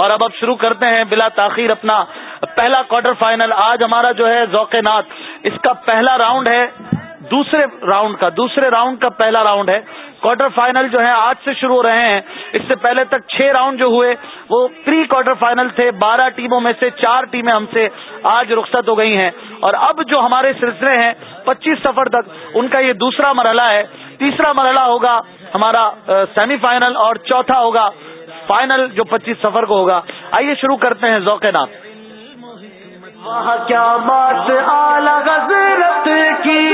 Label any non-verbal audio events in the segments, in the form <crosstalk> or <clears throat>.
اور اب اب شروع کرتے ہیں بلا تاخیر اپنا پہلا کوارٹر فائنل آج ہمارا جو ہے ذوق نات اس کا پہلا راؤنڈ ہے، دوسرے راؤنڈ کا، دوسرے راؤنڈ کا پہلا راؤنڈ ہے. کوارٹر فائنل جو ہے آج سے شروع ہو رہے ہیں. اس سے پہلے تک چھ راؤنڈ جو ہوئے، وہ پری کوارٹر فائنل تھے. بارہ ٹیموں میں سے چار ٹیمیں ہم سے آج رخصت ہو گئی ہیں. اور اب جو ہمارے سلسلے ہیں، پچیس سفر تک، ان کا یہ دوسرا مرحلہ ہے. تیسرا مرحلہ ہوگا ہمارا سیمی فائنل اور چوتھا ہوگا. فائنل جو پچیس سفر کو ہوگا۔ آئیے شروع کرتے ہیں ذوق نام۔ کیا بات کی؟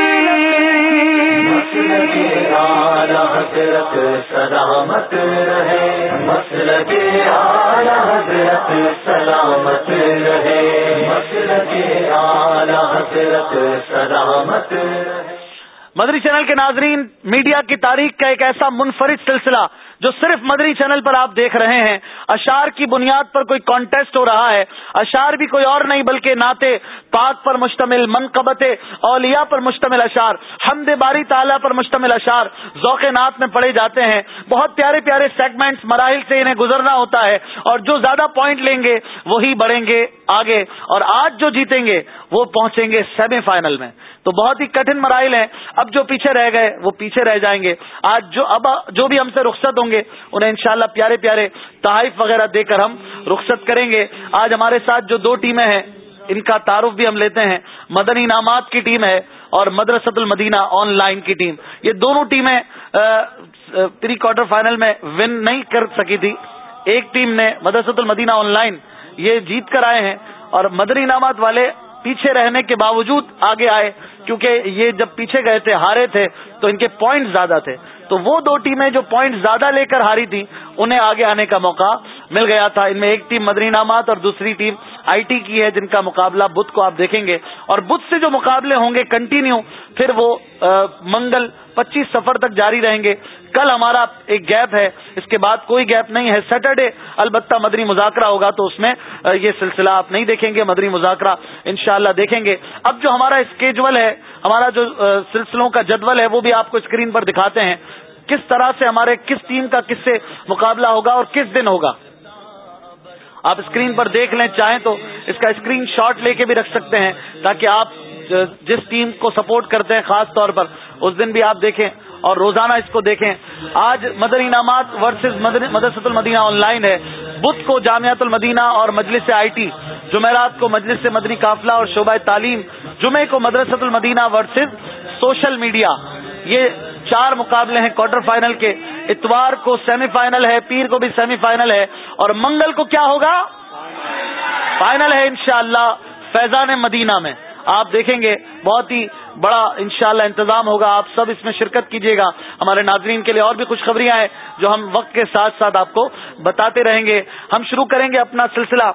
حضرت سلامت رہے۔ حضرت سلامت رہے۔ حضرت سلامت رہے۔ مدری چینل کے ناظرین میڈیا کی تاریخ کا ایک ایسا منفرد سلسلہ جو صرف مدری چینل پر آپ دیکھ رہے ہیں۔ اشار کی بنیاد پر کوئی کانٹیسٹ ہو رہا ہے۔ اشار بھی کوئی اور نہیں، بلکہ ناطے پاک پر مشتمل منقبت اولیاء پر مشتمل اشار حمد باری تعالیٰ پر مشتمل اشار ذوق نعت میں پڑے جاتے ہیں۔ بہت پیارے پیارے سیگمنٹس مراحل سے انہیں گزرنا ہوتا ہے، اور جو زیادہ پوائنٹ لیں گے، وہی بڑھیں گے آگے۔ اور آج جو جیتیں گے وہ پہنچیں گے سیمی فائنل میں۔ تو بہت ہی کٹن مراحل ہیں۔ اب جو پیچھے رہ گئے، وہ پیچھے رہ جائیں گے۔ آج جو اب جو بھی ہم سے رخصت ہوں گے، انہیں انشاءاللہ پیارے پیارے تحائف وغیرہ دے کر ہم رخصت کریں گے۔ آج ہمارے ساتھ جو دو ٹیمیں ہیں، ان کا تعارف بھی ہم لیتے ہیں۔ مدنی انعامات کی ٹیم ہے اور مدرسۃ المدینہ آن لائن کی ٹیم۔ یہ دونوں ٹیمیں پری کوارٹر فائنل میں ون نہیں کر سکی تھی۔ ایک ٹیم نے مدرسۃ المدینہ آن لائن یہ جیت کر آئے ہیں۔ اور مدنی انعامات والے پیچھے رہنے کے باوجود آگے آئے، کیونکہ یہ جب پیچھے گئے تھے، ہارے تھے، تو ان کے پوائنٹ زیادہ تھے۔ تو وہ دو ٹیمیں جو پوائنٹ زیادہ لے کر ہاری تھی انہیں آگے آنے کا موقع مل گیا تھا۔ ان میں ایک ٹیم مدری نامات اور دوسری ٹیم آئی ٹی کی ہے، جن کا مقابلہ بدھ کو آپ دیکھیں گے۔ اور بدھ سے جو مقابلے ہوں گے کنٹینیو پھر وہ منگل پچیس سفر تک جاری رہیں گے۔ کل ہمارا ایک گیپ ہے، اس کے بعد کوئی گیپ نہیں ہے۔ سیٹرڈے البتہ مدری مذاکرہ ہوگا تو اس میں یہ سلسلہ آپ نہیں دیکھیں گے، مدری مذاکرہ انشاءاللہ دیکھیں گے۔ اب جو ہمارا اسکیجول ہے، ہمارا جو سلسلوں کا جدول ہے، وہ بھی آپ کو اسکرین پر دکھاتے ہیں۔ کس طرح سے ہمارے، کس ٹیم کا کس سے مقابلہ ہوگا اور کس دن ہوگا؟ آپ اسکرین پر دیکھ لیں، چاہیں تو اس کا اسکرین شاٹ لے کے بھی رکھ سکتے ہیں تاکہ آپ جس ٹیم کو سپورٹ کرتے ہیں، خاص طور پر اس دن بھی آپ دیکھیں اور روزانہ اس کو دیکھیں۔ آج مدر انعامات versus Madrasatul Madina on line ہے۔ بدھ کو جامعت المدینہ اور مجلس آئی ٹی، جمعرات کو مجلس سے مدنی قافلہ اور شعبہ تعلیم جمعے کو مدرسۃ المدینہ ورسز سوشل میڈیا۔ یہ چار مقابلے ہیں کوارٹر فائنل کے۔ اتوار کو سیمی فائنل ہے، پیر کو بھی سیمی فائنل ہے۔ اور منگل کو کیا ہوگا؟ فائنل ہے انشاءاللہ، فیضان مدینہ میں۔ آپ دیکھیں گے، بہت ہی بڑا انشاءاللہ انتظام ہوگا، آپ سب اس میں شرکت کیجیے گا۔ ہمارے ناظرین کے لیے اور بھی کچھ خبریاں ہیں جو ہم وقت کے ساتھ ساتھ آپ کو بتاتے رہیں گے۔ ہم شروع کریں گے اپنا سلسلہ۔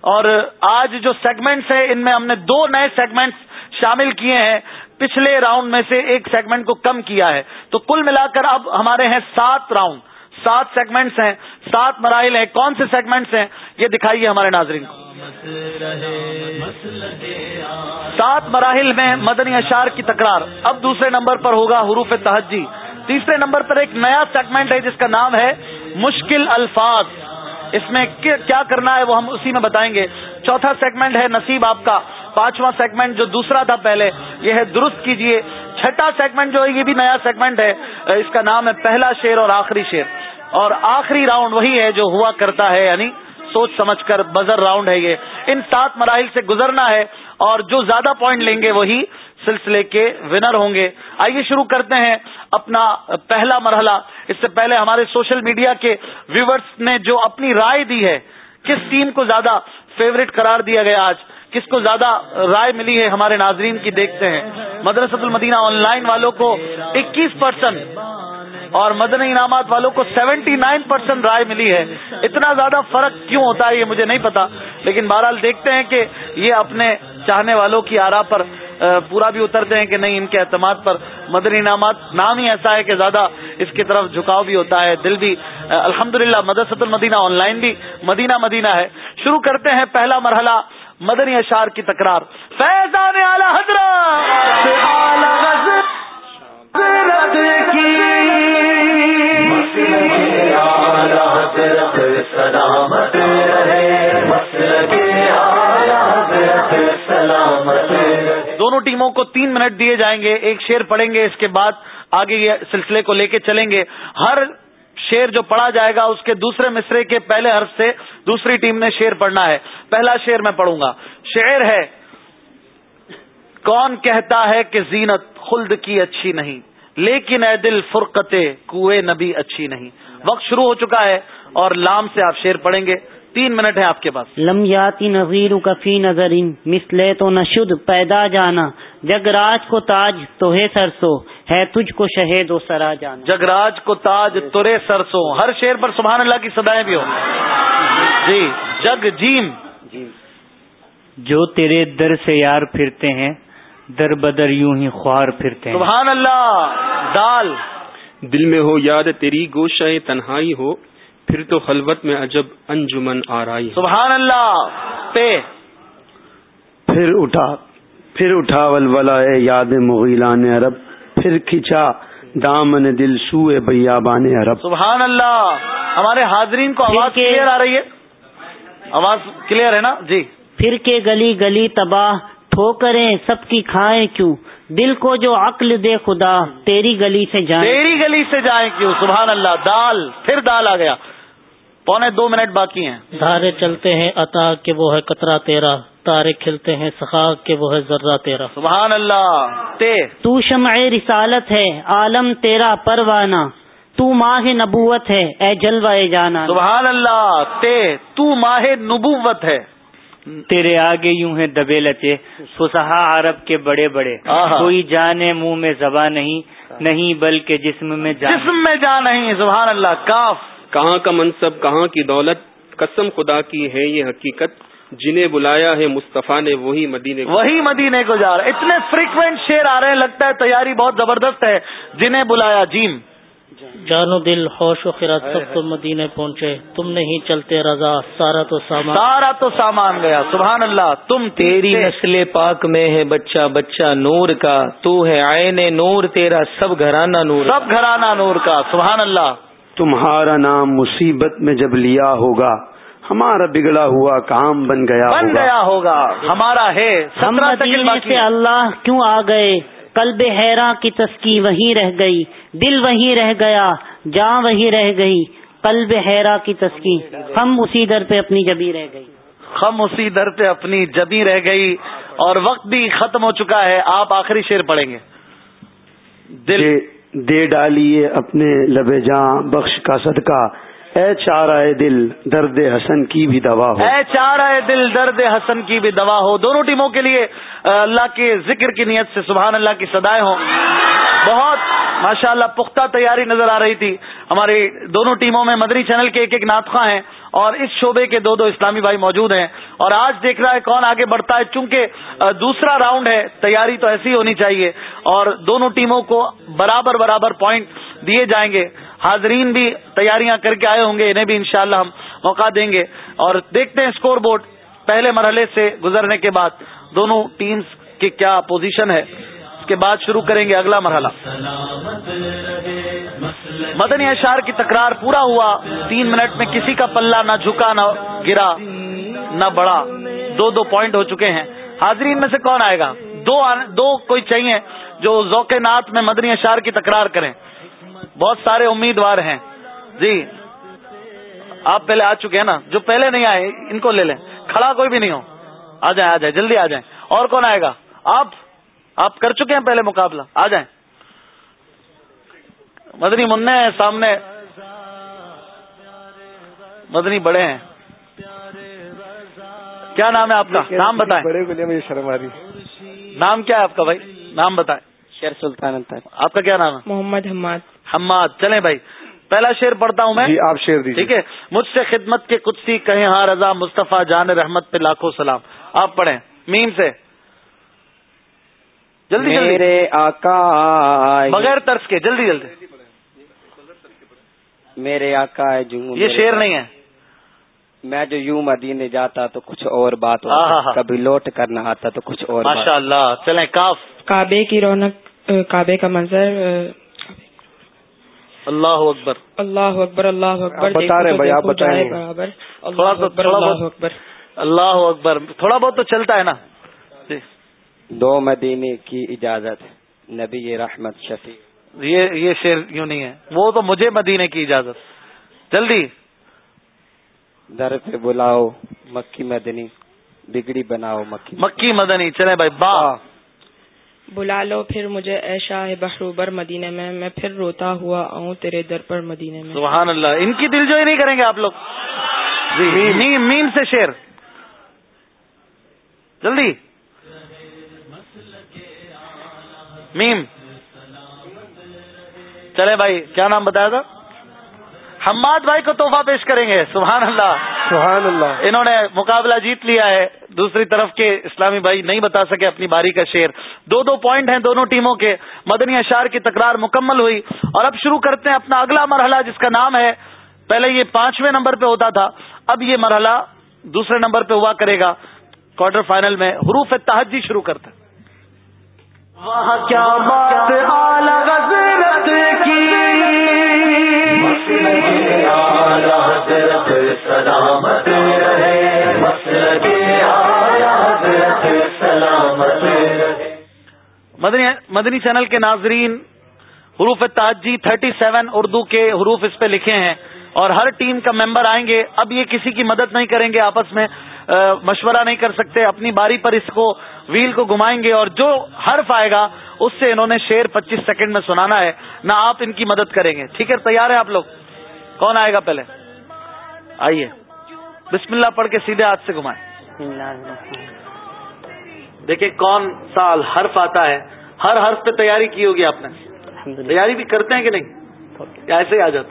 اور آج جو سیگمنٹس ہیں، ان میں ہم نے دو نئے سیگمنٹس شامل کیے ہیں۔ پچھلے راؤنڈ میں سے ایک سیگمنٹ کو کم کیا ہے۔ تو کل ملا کر اب ہمارے ہیں سات راؤنڈ سات سیگمنٹس ہیں، سات مراحل ہیں۔ کون سے سیگمنٹس ہیں؟ یہ دکھائیے ہمارے ناظرین۔ کو سات مراحل میں مدنی اشار کی تکرار۔ اب دوسرے نمبر پر ہوگا حروف تہجی۔ تیسرے نمبر پر ایک نیا سیگمنٹ ہے جس کا نام ہے مشکل الفاظ۔ اس میں کیا کرنا ہے وہ ہم اسی میں بتائیں گے۔ چوتھا سیگمنٹ ہے نصیب آپ کا۔ پانچواں سیگمنٹ جو دوسرا تھا پہلے، یہ ہے درست کیجیے۔ چھٹا سیگمنٹ جو ہے، یہ بھی نیا سیگمنٹ ہے۔ اس کا نام ہے پہلا شیر اور آخری شیر اور آخری راؤنڈ وہی ہے جو ہوا کرتا ہے یعنی سوچ سمجھ کر بزر راؤنڈ ہے یہ۔ ان سات مراحل سے گزرنا ہے اور جو زیادہ پوائنٹ لیں گے، وہی سلسلے کے ونر ہوں گے۔ آئیے شروع کرتے ہیں۔ اپنا پہلا مرحلہ، اس سے پہلے ہمارے سوشل میڈیا کے ویورز نے جو اپنی رائے دی ہے، کس ٹیم کو زیادہ فیوریٹ قرار دیا گیا آج؟ کس کو زیادہ رائے ملی ہے؟ ہمارے ناظرین کی دیکھتے ہیں۔ مدرسۃ المدینہ آن لائن والوں کو اکیس پرسینٹ اور مدنی انعامات والوں کو سیونٹی نائن پرسینٹ رائے ملی ہے۔ اتنا زیادہ فرق کیوں ہوتا ہے یہ مجھے نہیں پتا، لیکن بہرحال دیکھتے ہیں کہ یہ اپنے چاہنے والوں کی آرا پر پورا بھی اترتے ہیں کہ نہیں ان کے اعتماد پر مدنی انعامات، نام ہی ایسا ہے کہ زیادہ اس کی طرف جھکاؤ بھی ہوتا ہے، دل بھی الحمد للہ مدرسۃ المدینہ آن لائن بھی مدینہ مدینہ ہے۔ شروع کرتے ہیں پہلا مرحلہ، مدنی اشار کی تکرار۔ فیضان سلامت ٹیموں کو تین منٹ دیے جائیں گے، ایک شیر پڑھیں گے، اس کے بعد آگے یہ سلسلے کو لے کے چلیں گے۔ ہر شیر جو پڑھا جائے گا، اس کے دوسرے مصرے کے پہلے حرف سے دوسری ٹیم نے شیر پڑھنا ہے۔ پہلا شیر میں پڑھوں گا۔ شعر ہے، کون کہتا ہے کہ زینت خلد کی اچھی نہیں، لیکن اے دل فرقت کوئے نبی اچھی نہیں۔ وقت شروع ہو چکا ہے اور لام سے آپ شیر پڑھیں گے۔ تین منٹ ہے آپ کے پاس۔ لمیاتی نظیر کفی نظر مسلے تو نشد پیدا جانا۔ جگراج کو تاج تو ہے سرسو ہے تجھ کو شہید و سرا جانا۔ جگراج کو تاج ترے سرسو ہر شیر پر سبحان اللہ کی سدائیں بھی ہو جی جگ جیم۔ جو تیرے در سے یار پھرتے ہیں در بدر یوں ہی خوار پھرتے ہیں۔ سبحان اللہ۔ دال۔ دل میں ہو یاد تیری گوشہ تنہائی ہو۔ پھر تو خلوت میں عجب انجمن آرائی سبحان اللہ پہ۔ پھر اٹھا پھر اٹھا ولولا یاد مغیلان عرب پھر کھچا دامن دل سوئے بیابان عرب۔ سبحان اللہ ہمارے حاضرین کو آواز کلیئر آ رہی ہے؟ آواز کلیئر ہے نا؟ جی۔ پھر کے گلی گلی تباہ ٹھوکریں سب کی کھائیں کیوں؟ دل کو جو عقل دے خدا تیری گلی سے جائیں تیری گلی سے جائیں کیوں؟ سبحان اللہ دال پھر دال آ گیا۔ پونے دو منٹ باقی ہیں۔ دھارے چلتے ہیں عطا کہ وہ ہے قطرہ تیرا تارے کھلتے ہیں سخا کہ وہ ہے ذرہ تیرا۔ سبحان اللہ۔ تے۔ تو شمع رسالت ہے عالم تیرا پروانہ تو ماہ نبوت ہے اے جلوہ جانا۔ سبحان اللہ۔ تے۔ تو ماہ نبوت ہے۔ تیرے آگے یوں ہیں دبے لچے فسہا عرب کے بڑے بڑے۔ کوئی جانے منہ میں زباں نہیں نہیں بلکہ جسم میں جان۔ جسم میں جان نہیں سبحان اللہ۔ کاف۔ کہاں کا منصب کہاں کی دولت؟ قسم خدا کی ہے یہ حقیقت۔ جنہیں بلایا ہے مصطفیٰ نے وہی مدینے کو۔ وہی مدینے کو جا رہا ہے۔ اتنے فریکوینٹ شیر آ رہے ہیں لگتا ہے تیاری بہت زبردست ہے۔ جنہیں بلایا جیم جانو دل ہوش و خرات سب تو مدینے پہنچے۔ تم نہیں چلتے رضا سارا تو سامان۔ سارا تو سامان گیا۔ سبحان اللہ تم تیری نسل پاک میں ہے بچہ بچہ نور کا۔ تو ہے آئین نور تیرا سب گھرانہ نور سب گھرانہ نور کا۔ سبحان اللہ۔ تمہارا نام مصیبت میں جب لیا ہوگا ہمارا بگڑا ہوا کام بن گیا بن گیا ہوگا۔ ہمارا ہے۔ ہم سے اللہ کیوں آ گئے؟ قلب حیران کی تسکی وہیں رہ گئی دل وہیں رہ گیا جاں وہیں رہ گئی قلب حیرا کی تسکی ہم اسی در پہ اپنی جبی رہ گئی۔ ہم اسی در پہ اپنی جبی رہ گئی اور وقت بھی ختم ہو چکا ہے۔ آپ آخری شیر پڑھیں گے۔ دل دے ڈالیے اپنے لبے جاں بخش کا صدقہ۔ اے چارہ دل، درد حسن کی بھی دوا ہو۔ اے چارہ دل، درد حسن کی بھی دوا ہو۔ دونوں ٹیموں کے لیے اللہ کے ذکر کی نیت سے سبحان اللہ کی سدائے ہوں۔ بہت ماشاء اللہ پختہ تیاری نظر آ رہی تھی۔ ہماری دونوں ٹیموں میں مدری چینل کے ایک ایک ناطخواں ہیں۔ اور اس شعبے کے دو دو اسلامی بھائی موجود ہیں۔ اور آج دیکھ رہا ہے کون آگے بڑھتا ہے۔ چونکہ دوسرا راؤنڈ ہے، تیاری تو ایسی ہونی چاہیے۔ اور دونوں ٹیموں کو برابر برابر پوائنٹ دیے جائیں گے۔ حاضرین بھی تیاریاں کر کے آئے ہوں گے، انہیں بھی انشاءاللہ ہم موقع دیں گے۔ اور دیکھتے ہیں اسکور بورڈ، پہلے مرحلے سے گزرنے کے بعد دونوں ٹیمز کی کیا پوزیشن ہے۔ اس کے بعد شروع کریں گے اگلا مرحلہ۔ مدنی اشار کی تکرار پورا ہوا۔ تین منٹ میں کسی کا پلہ نہ جھکا نہ گرا نہ بڑا دو دو پوائنٹ ہو چکے ہیں۔ حاضرین میں سے کون آئے گا؟ دو دو کوئی چاہیے جو ذوق نات میں مدنی اشار کی تکرار کریں۔ بہت سارے امیدوار ہیں۔ جی آپ پہلے آ چکے ہیں نا۔ جو پہلے نہیں آئے ان کو لے لیں۔ کھڑا کوئی بھی نہیں ہو۔ آ جائیں آ جائیں جلدی آ جائیں۔ اور کون آئے گا؟ آپ۔ آپ کر چکے ہیں پہلے مقابلہ؟ آ جائیں۔ مدنی منع ہے سامنے۔ مدنی بڑے ہیں۔ کیا نام ہے آپ کا؟ نام بتائیں۔ بڑے شرم آ رہی نام کیا ہے آپ کا بھائی؟ نام بتائیں۔ شیر سلطان آپ کا کیا نام ہے؟ محمد حماد۔ حماد۔ چلیں بھائی پہلا شیر پڑھتا ہوں میں۔ جی آپ شیر دیجیے ٹھیک ہے۔ مجھ سے خدمت کے کچھ سی کہیں ہاں رضا مصطفیٰ جان رحمت پہ لاکھوں سلام۔ آپ پڑھیں۔ میم سے۔ جلدی میرے آقا بغیر ترس کے جلدی جلدی۔ میرے آقا ہے یہ شیر نہیں ہے۔ میں جو یوں مدینے جاتا تو کچھ اور بات ہوتا کبھی لوٹ کرنا آتا تو کچھ اور ماشاء اللہ چلیں کاف۔ کعبے کی رونق کعبے کا منظر اللہ اکبر۔ اللہ اکبر اللہ اکبر۔ بتا رہے بھائی آپ بتائیں۔ برابر۔ اللہ اکبر اللہ اکبر۔ اللہ اکبر۔ تھوڑا بہت تو چلتا ہے نا۔ دو مدینے کی اجازت نبی رحمت شفیع۔ یہ یہ شیر یوں نہیں ہے۔ وہ تو مجھے مدینے کی اجازت۔ جلدی۔ در پہ بلاؤ مکی مدنی بگڑی بناؤ مکی۔ مکی مدنی چلے بھائی با۔ بلا لو پھر مجھے ایشا ہے بحروبر مدینے میں میں پھر روتا ہوا آؤں تیرے در پر مدینے میں۔ سبحان اللہ۔ ان کی دل جو ہی نہیں کریں گے آپ لوگ؟ جی۔ میم میم سے شیر جلدی۔ میم چلے بھائی کیا نام بتایا تھا؟ حماد بھائی کو تحفہ پیش کریں گے سبحان اللہ۔ سبحان اللہ۔ انہوں نے مقابلہ جیت لیا ہے دوسری طرف کے اسلامی بھائی نہیں بتا سکے اپنی باری کا شیر دو دو پوائنٹ ہیں دونوں ٹیموں کے۔ مدنی اشار کی تکرار مکمل ہوئی۔ اور اب شروع کرتے ہیں اپنا اگلا مرحلہ جس کا نام ہے پہلے یہ پانچویں نمبر پہ ہوتا تھا اب یہ مرحلہ دوسرے نمبر پہ ہوا کرے گا۔ کوارٹر فائنل میں حروف تحجی شروع کرتے ہیں۔ سلامت سلامت مدنی مدنی چینل کے ناظرین حروف تاجی تھرٹی سیون اردو کے حروف اس پہ لکھے ہیں اور ہر ٹیم کا ممبر آئیں گے۔ اب یہ کسی کی مدد نہیں کریں گے آپس میں۔ مشورہ نہیں کر سکتے اپنی باری پر اس کو ویل کو گھمائیں گے اور جو حرف آئے گا اس سے انہوں نے شیر پچیس سیکنڈ میں سنانا ہے۔ نہ آپ ان کی مدد کریں گے۔ ٹھیک ہے تیار ہے آپ لوگ؟ کون آئے گا پہلے؟ آئیے۔ بسم اللہ پڑھ کے سیدھے ہاتھ سے گھمائیں۔ دیکھیں کون سا حرف آتا ہے۔ ہر حرف پہ تیاری کی ہوگی آپ نے۔ تیاری بھی کرتے ہیں کہ نہیں؟ ایسے ہی آ جاتا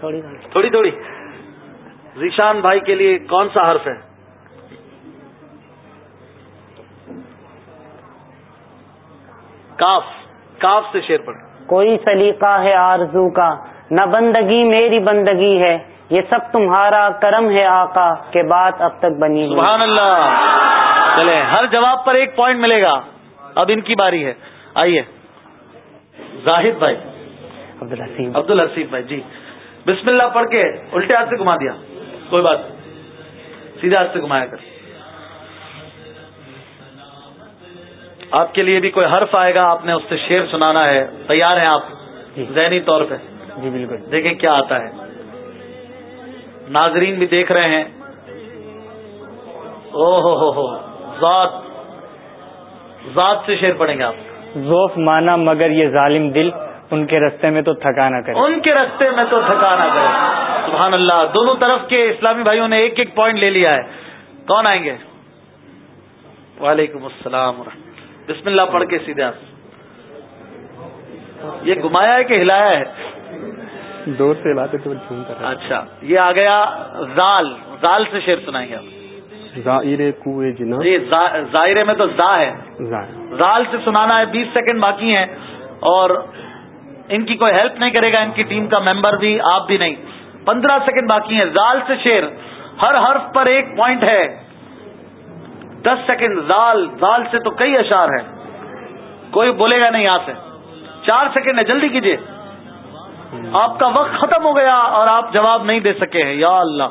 تھوڑی تھوڑی۔ ذیشان بھائی کے لیے کون سا حرف ہے؟ کاف کاف سے شیر پڑھ۔ کوئی سلیقہ ہے آرزو کا؟ نہ بندگی میری بندگی ہے یہ سب تمہارا کرم ہے آقا کے بعد اب تک بنی سبحان اللہ۔ چلے ہر جواب پر ایک پوائنٹ ملے گا۔ اب ان کی باری ہے۔ آئیے۔ زاہد بھائی۔ عبد الحسین عبد الحسیب بھائی جی۔ بسم اللہ پڑھ کے الٹے ہاتھ سے گھما دیا۔ کوئی بات سیدھے ہاتھ سے گھمایا کر۔ آپ کے لیے بھی کوئی حرف آئے گا آپ نے اس سے شیر سنانا ہے تیار ہیں آپ؟ جی۔ ذہنی طور پہ۔ جی بالکل۔ دیکھیں کیا آتا ہے۔ ناظرین بھی دیکھ رہے ہیں۔ او ہو ہو۔ ہو ذات۔ ذات سے شیر پڑیں گے آپ۔ ذوف مانا مگر یہ ظالم دل ان کے رستے میں تو تھکا نہ کرے۔ ان کے رستے میں تو تھکا نہ کرے۔ سبحان اللہ۔ دونوں طرف کے اسلامی بھائیوں نے ایک ایک پوائنٹ لے لیا ہے۔ کون آئیں گے؟ وعلیکم السلام ورحمۃ بسم اللہ پڑھ کے سیدھے یہ گھمایا ہے کہ ہلایا ہے؟ دور سے لاتے تو جھومتا رہا اچھا یہ آ گیا زال۔ زال سے شیر سنائیں گے آپ۔ ظاہر کوئے جنا یہ ظاہرے میں تو زا ہے۔ زال سے سنانا ہے بیس سیکنڈ باقی ہیں۔ اور ان کی کوئی ہیلپ نہیں کرے گا ان کی ٹیم کا ممبر بھی آپ بھی نہیں۔ پندرہ سیکنڈ باقی ہیں۔ زال سے شیر ہر حرف پر ایک پوائنٹ ہے۔ دس سیکنڈ زال زال سے تو کئی اشار ہیں۔ کوئی بولے گا نہیں یہاں سے۔ چار سیکنڈ ہے جلدی کیجیے آپ کا وقت ختم ہو گیا اور آپ جواب نہیں دے سکے ہیں۔ یا اللہ۔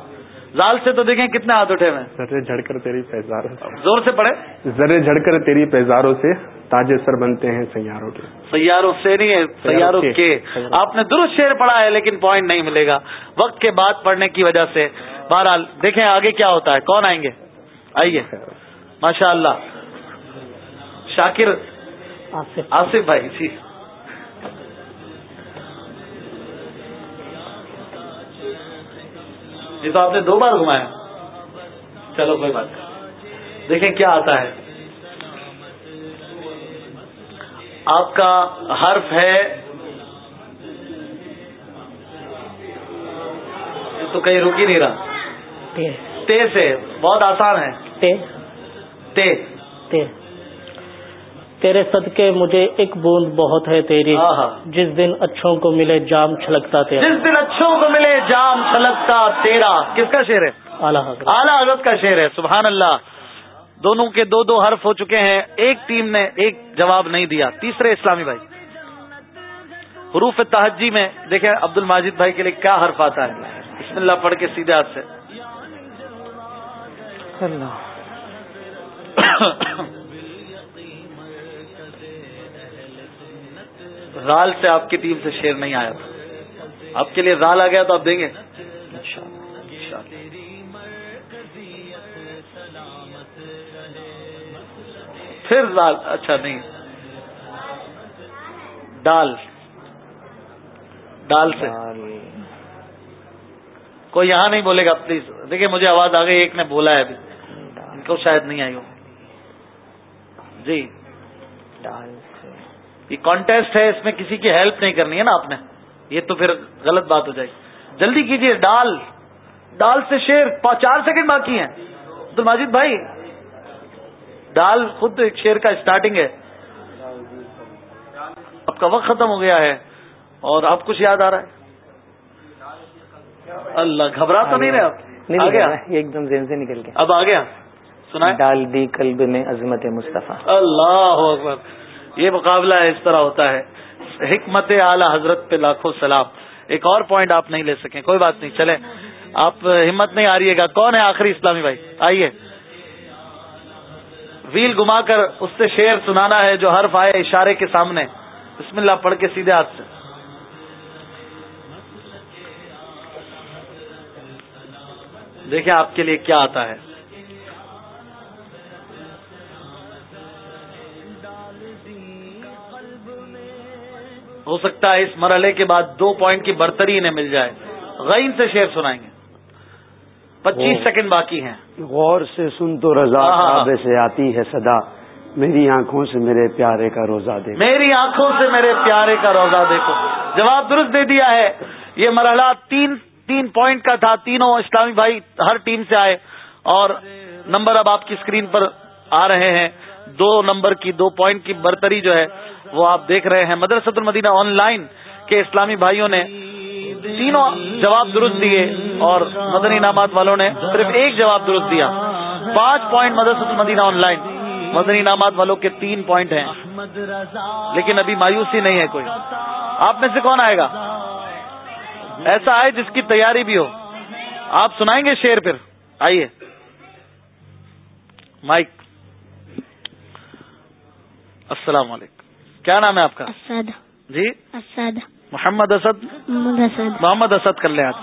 زال سے تو دیکھیں کتنے ہاتھ اٹھے ہوئے ذرے جھڑ کر تیری پیزاروں زور سے پڑھے ذرے جھڑ کر تیری پیزاروں سے تاج سر بنتے ہیں سیاروں کے۔ سیاروں سے نہیں ہے سیاروں کے۔ آپ نے درست شیر پڑھا ہے لیکن پوائنٹ نہیں ملے گا۔ وقت کے بعد پڑھنے کی وجہ سے۔ بہرحال دیکھیں آگے کیا ہوتا ہے۔ کون آئیں گے؟ آئیے۔ ماشاء اللہ شاکر. آصف. بھائی جی. یہ تو آپ نے دو بار گھمایا. چلو کوئی بات دیکھیں کیا آتا ہے. آپ کا حرف ہے تو کہیں رک ہی نہیں رہا. تے سے بہت آسان ہے. تے. تے۔ تے۔ تیرے صدقے مجھے ایک بوند بہت ہے تیری ہاں ہاں۔ جس دن اچھوں کو ملے جام چھلکتا تیرا۔ جس دن اچھوں کو ملے جام چھلکتا تیرا۔ کس کا شعر ہے؟ اعلیٰ حضرت۔ اعلیٰ حضرت کا شعر ہے سبحان اللہ۔ دونوں کے دو دو حرف ہو چکے ہیں ایک ٹیم نے ایک جواب نہیں دیا۔ تیسرے اسلامی بھائی۔ حروف تہجی میں دیکھیں عبد الماجد بھائی کے لیے کیا حرف آتا ہے۔ بسم اللہ پڑھ کے سیدھے ہاتھ سے۔ رال سے آپ کی ٹیم سے شیر نہیں آیا تھا۔ آپ کے لیے رال آ گیا تو آپ دیں گے؟ پھر رال اچھا نہیں۔ ڈال ڈال سے۔ کوئی یہاں نہیں بولے گا پلیز۔ دیکھیے مجھے آواز آ گئی ایک نے بولا ہے ابھی۔ ان کو شاید نہیں آئی ہو۔ جی۔ یہ کانٹیسٹ ہے اس میں کسی کی ہیلپ نہیں کرنی ہے نا آپ نے۔ یہ تو پھر غلط بات ہو جائے گی۔ جلدی کیجیے ڈال ڈال سے شیر چار سیکنڈ باقی ہیں۔ عبد الماجد بھائی ڈال خود ایک شیر کا اسٹارٹنگ ہے۔ آپ کا وقت ختم ہو گیا ہے اور آپ کچھ یاد آ رہا ہے؟ اللہ گھبرا تو نہیں رہے آپ؟ آ گیا؟ ایک دم ذہن سے نکل گیا اب آ گیا؟ سنا ڈال دی قلب میں عظمت مصطفیٰ۔ اللہ اکبر۔ یہ مقابلہ اس طرح ہوتا ہے۔ حکمت اعلی حضرت پہ لاکھوں سلام۔ ایک اور پوائنٹ آپ نہیں لے سکیں کوئی بات نہیں چلے آپ ہمت نہیں آ رہی گا۔ کون ہے آخری اسلامی بھائی؟ آئیے۔ ویل گما کر اس سے شیر سنانا ہے جو حرف آئے اشارے کے سامنے۔ بسم اللہ پڑھ کے سیدھے ہاتھ سے۔ دیکھیں آپ کے لیے کیا آتا ہے۔ ہو سکتا ہے اس مرحلے کے بعد دو پوائنٹ کی برتری انہیں مل جائے۔ غین سے شیر سنائیں گے۔ پچیس سیکنڈ باقی ہیں۔ غور سے سن تو رضا سے آتی ہے صدا۔ میری آنکھوں سے میرے پیارے کا روزہ دے میری آنکھوں سے میرے پیارے کا روزہ دیکھو۔ جواب درست دے دیا ہے۔ یہ مرحلہ تین تین پوائنٹ کا تھا۔ تینوں اسلامی بھائی ہر ٹیم سے آئے۔ اور نمبر اب آپ کی اسکرین پر آ رہے ہیں۔ دو نمبر کی دو پوائنٹ کی برتری جو ہے وہ آپ دیکھ رہے ہیں مدرسۃ المدینہ آن لائن کے اسلامی بھائیوں نے تینوں جواب درست دیے اور مدنی انعامات والوں نے صرف ایک جواب درست دیا۔ پانچ point Madrasatul Madina on line. مدنی انعامات والوں کے تین پوائنٹ ہیں۔ لیکن ابھی مایوسی نہیں ہے کوئی۔ آپ میں سے کون آئے گا؟ ایسا آئے جس کی تیاری بھی ہو۔ آپ سنائیں گے شیر پھر۔ آئیے۔ مائک۔ السلام علیکم۔ کیا نام ہے آپ کا؟ اسد. جی؟ اسد. محمد اسد؟ محمد اسد. کر لیں آپ۔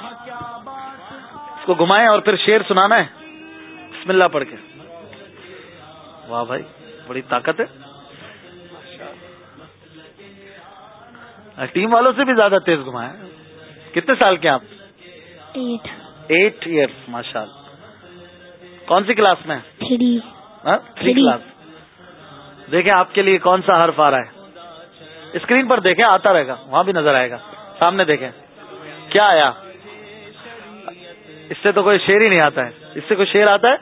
اس کو گھمائیں اور پھر شیر سنانا ہے۔ بسم اللہ پڑھ کے۔ واہ بھائی بڑی طاقت ہے۔ ٹیم والوں سے بھی زیادہ تیز گھمائے کتنے سال کے آپ؟ ایٹ۔ ایئرس ماشاء اللہ کون سی کلاس میں تھری تھری۔ کلاس۔ دیکھیں آپ کے لیے کون سا حرف آ رہا ہے۔ اسکرین پر دیکھیں آتا رہے گا وہاں بھی نظر آئے گا۔ سامنے دیکھیں۔ کیا آیا؟ اس سے تو کوئی شیر ہی نہیں آتا ہے۔ اس سے کوئی شیر آتا ہے؟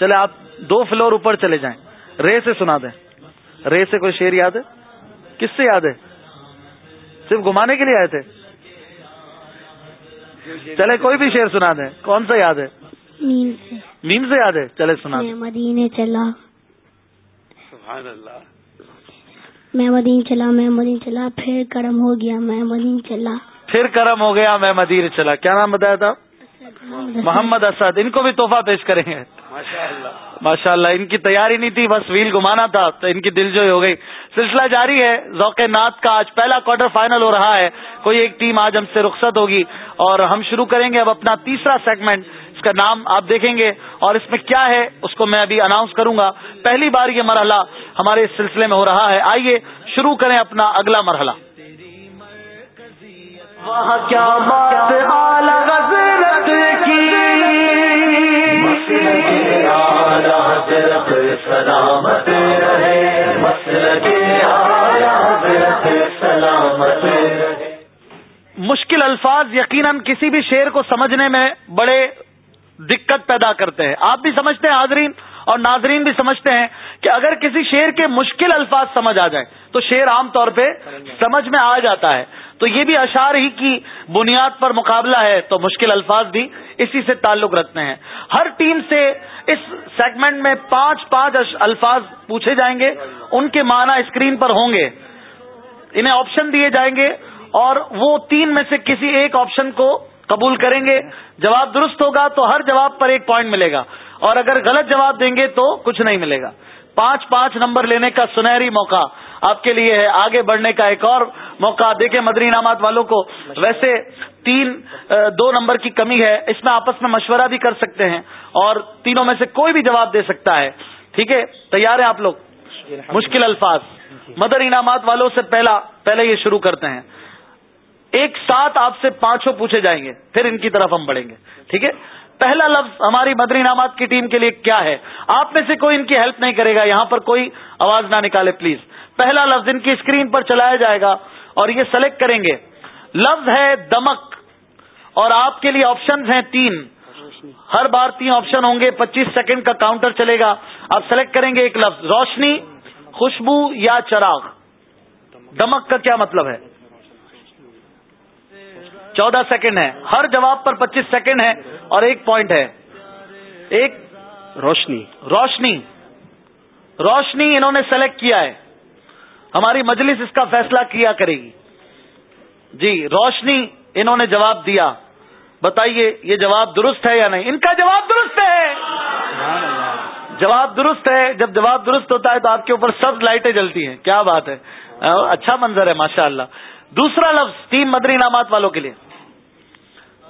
چلے آپ دو فلور اوپر چلے جائیں۔ رے سے سنا دیں۔ رے سے کوئی شیر یاد ہے؟ کس سے یاد ہے؟ صرف گھمانے کے لیے آئے تھے۔ چلے کوئی بھی شیر سنا دیں۔ کون سا یاد ہے؟ میم سے۔ میم سے یاد ہے۔ چلے سنا دیں۔ مدینے چلا۔ سبحان اللہ۔ میں مدین چلا میں مدین چلا پھر کرم ہو گیا میں مدین چلا۔ پھر کرم ہو گیا میں مدین چلا۔ کیا نام بتایا تھا؟ محمد اسد۔ ان کو بھی تحفہ پیش کریں گے۔ ماشاء اللہ ان کی تیاری نہیں تھی بس ویل گھمانا تھا تو ان کی دل جو ہو گئی۔ سلسلہ جاری ہے ذوق نات کا آج پہلا کوارٹر فائنل ہو رہا ہے۔ کوئی ایک ٹیم آج ہم سے رخصت ہوگی۔ اور ہم شروع کریں گے اب اپنا تیسرا سیگمنٹ اس کا نام آپ دیکھیں گے۔ اور اس میں کیا ہے اس کو میں ابھی اناؤنس کروں گا۔ پہلی بار یہ مرحلہ ہمارے اس سلسلے میں ہو رہا ہے۔ آئیے شروع کریں اپنا اگلا مرحلہ۔ کیا سلامت رہے۔ سلامت مشکل الفاظ یقیناً کسی بھی شعر کو سمجھنے میں بڑے دقت پیدا کرتے ہیں۔ آپ بھی سمجھتے ہیں حاضرین؟ اور ناظرین بھی سمجھتے ہیں کہ اگر کسی شعر کے مشکل الفاظ سمجھ آ جائے تو شعر عام طور پہ سمجھ میں آ جاتا ہے۔ تو یہ بھی اشعار ہی کی بنیاد پر مقابلہ ہے، تو مشکل الفاظ بھی اسی سے تعلق رکھتے ہیں۔ ہر ٹیم سے اس سیگمنٹ میں پانچ پانچ الفاظ پوچھے جائیں گے، ان کے معنی اسکرین پر ہوں گے۔ انہیں آپشن دیے جائیں گے اور وہ تین میں سے کسی ایک آپشن کو قبول کریں گے۔ جواب درست ہوگا تو ہر جواب پر ایک پوائنٹ ملے گا۔ اور اگر غلط جواب دیں گے تو کچھ نہیں ملے گا۔ پانچ پانچ نمبر لینے کا سنہری موقع آپ کے لیے ہے۔ آگے بڑھنے کا ایک اور موقع۔ دیکھیں مدری انعامات والوں کو۔ ویسے تین دو نمبر کی کمی ہے۔ اس میں آپس میں مشورہ بھی کر سکتے ہیں اور تینوں میں سے کوئی بھی جواب دے سکتا ہے۔ ٹھیک ہے؟ تیار ہیں آپ لوگ؟ مشکل الفاظ۔ مدر انعامات والوں سے پہلا، پہلے یہ شروع کرتے ہیں۔ ایک ساتھ آپ سے پانچوں پوچھے جائیں گے، پھر ان کی طرف ہم بڑھیں گے۔ ٹھیک ہے؟ پہلا لفظ ہماری مدری انعامات کی ٹیم کے لیے کیا ہے؟ آپ میں سے کوئی ان کی ہیلپ نہیں کرے گا، یہاں پر کوئی آواز نہ نکالے پلیز پہلا لفظ ان کی اسکرین پر چلایا جائے گا اور یہ سلیکٹ کریں گے۔ لفظ ہے دمک اور آپ کے لیے آپشن ہیں تین۔ ہر بار تین آپشن ہوں گے، پچیس سیکنڈ کا کاؤنٹر چلے گا۔ آپ سلیکٹ کریں گے ایک لفظ، روشنی، خوشبو یا چراغ۔ دمک کا کیا مطلب ہے؟ چودہ سیکنڈ ہے۔ ہر جواب پر پچیس سیکنڈ ہے اور ایک پوائنٹ ہے۔ ایک روشنی۔ روشنی۔ روشنی انہوں نے سلیکٹ کیا ہے۔ ہماری مجلس اس کا فیصلہ کیا کرے گی۔ جی روشنی انہوں نے جواب دیا۔ بتائیے یہ جواب درست ہے یا نہیں؟ ان کا جواب درست ہے۔ جواب درست ہے۔ جب جواب درست ہوتا ہے تو آپ کے اوپر سب لائٹیں جلتی ہیں۔ کیا بات ہے؟ اچھا منظر ہے ماشاء اللہ دوسرا لفظ تین مدری انعامات والوں کے لیے۔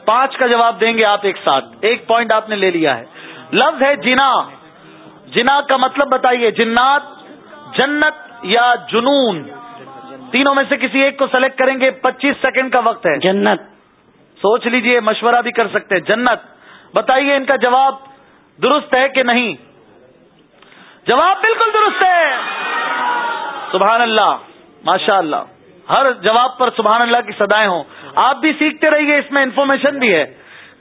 پانچ کا جواب دیں گے آپ ایک ساتھ۔ ایک پوائنٹ آپ نے لے لیا ہے۔ لفظ ہے جنا۔ جنا کا مطلب بتائیے جنات جنت یا جنون؟ تینوں میں سے کسی ایک کو سلیکٹ کریں گے۔ پچیس سیکنڈ کا وقت ہے۔ جنت۔ سوچ لیجیے مشورہ بھی کر سکتے ہیں۔ جنت۔ بتائیے ان کا جواب درست ہے کہ نہیں؟ جواب بالکل درست ہے۔ سبحان اللہ ماشاء اللہ ہر جواب پر سبحان اللہ کی سدائے ہوں۔ آپ بھی سیکھتے رہیے اس میں انفارمیشن بھی ہے۔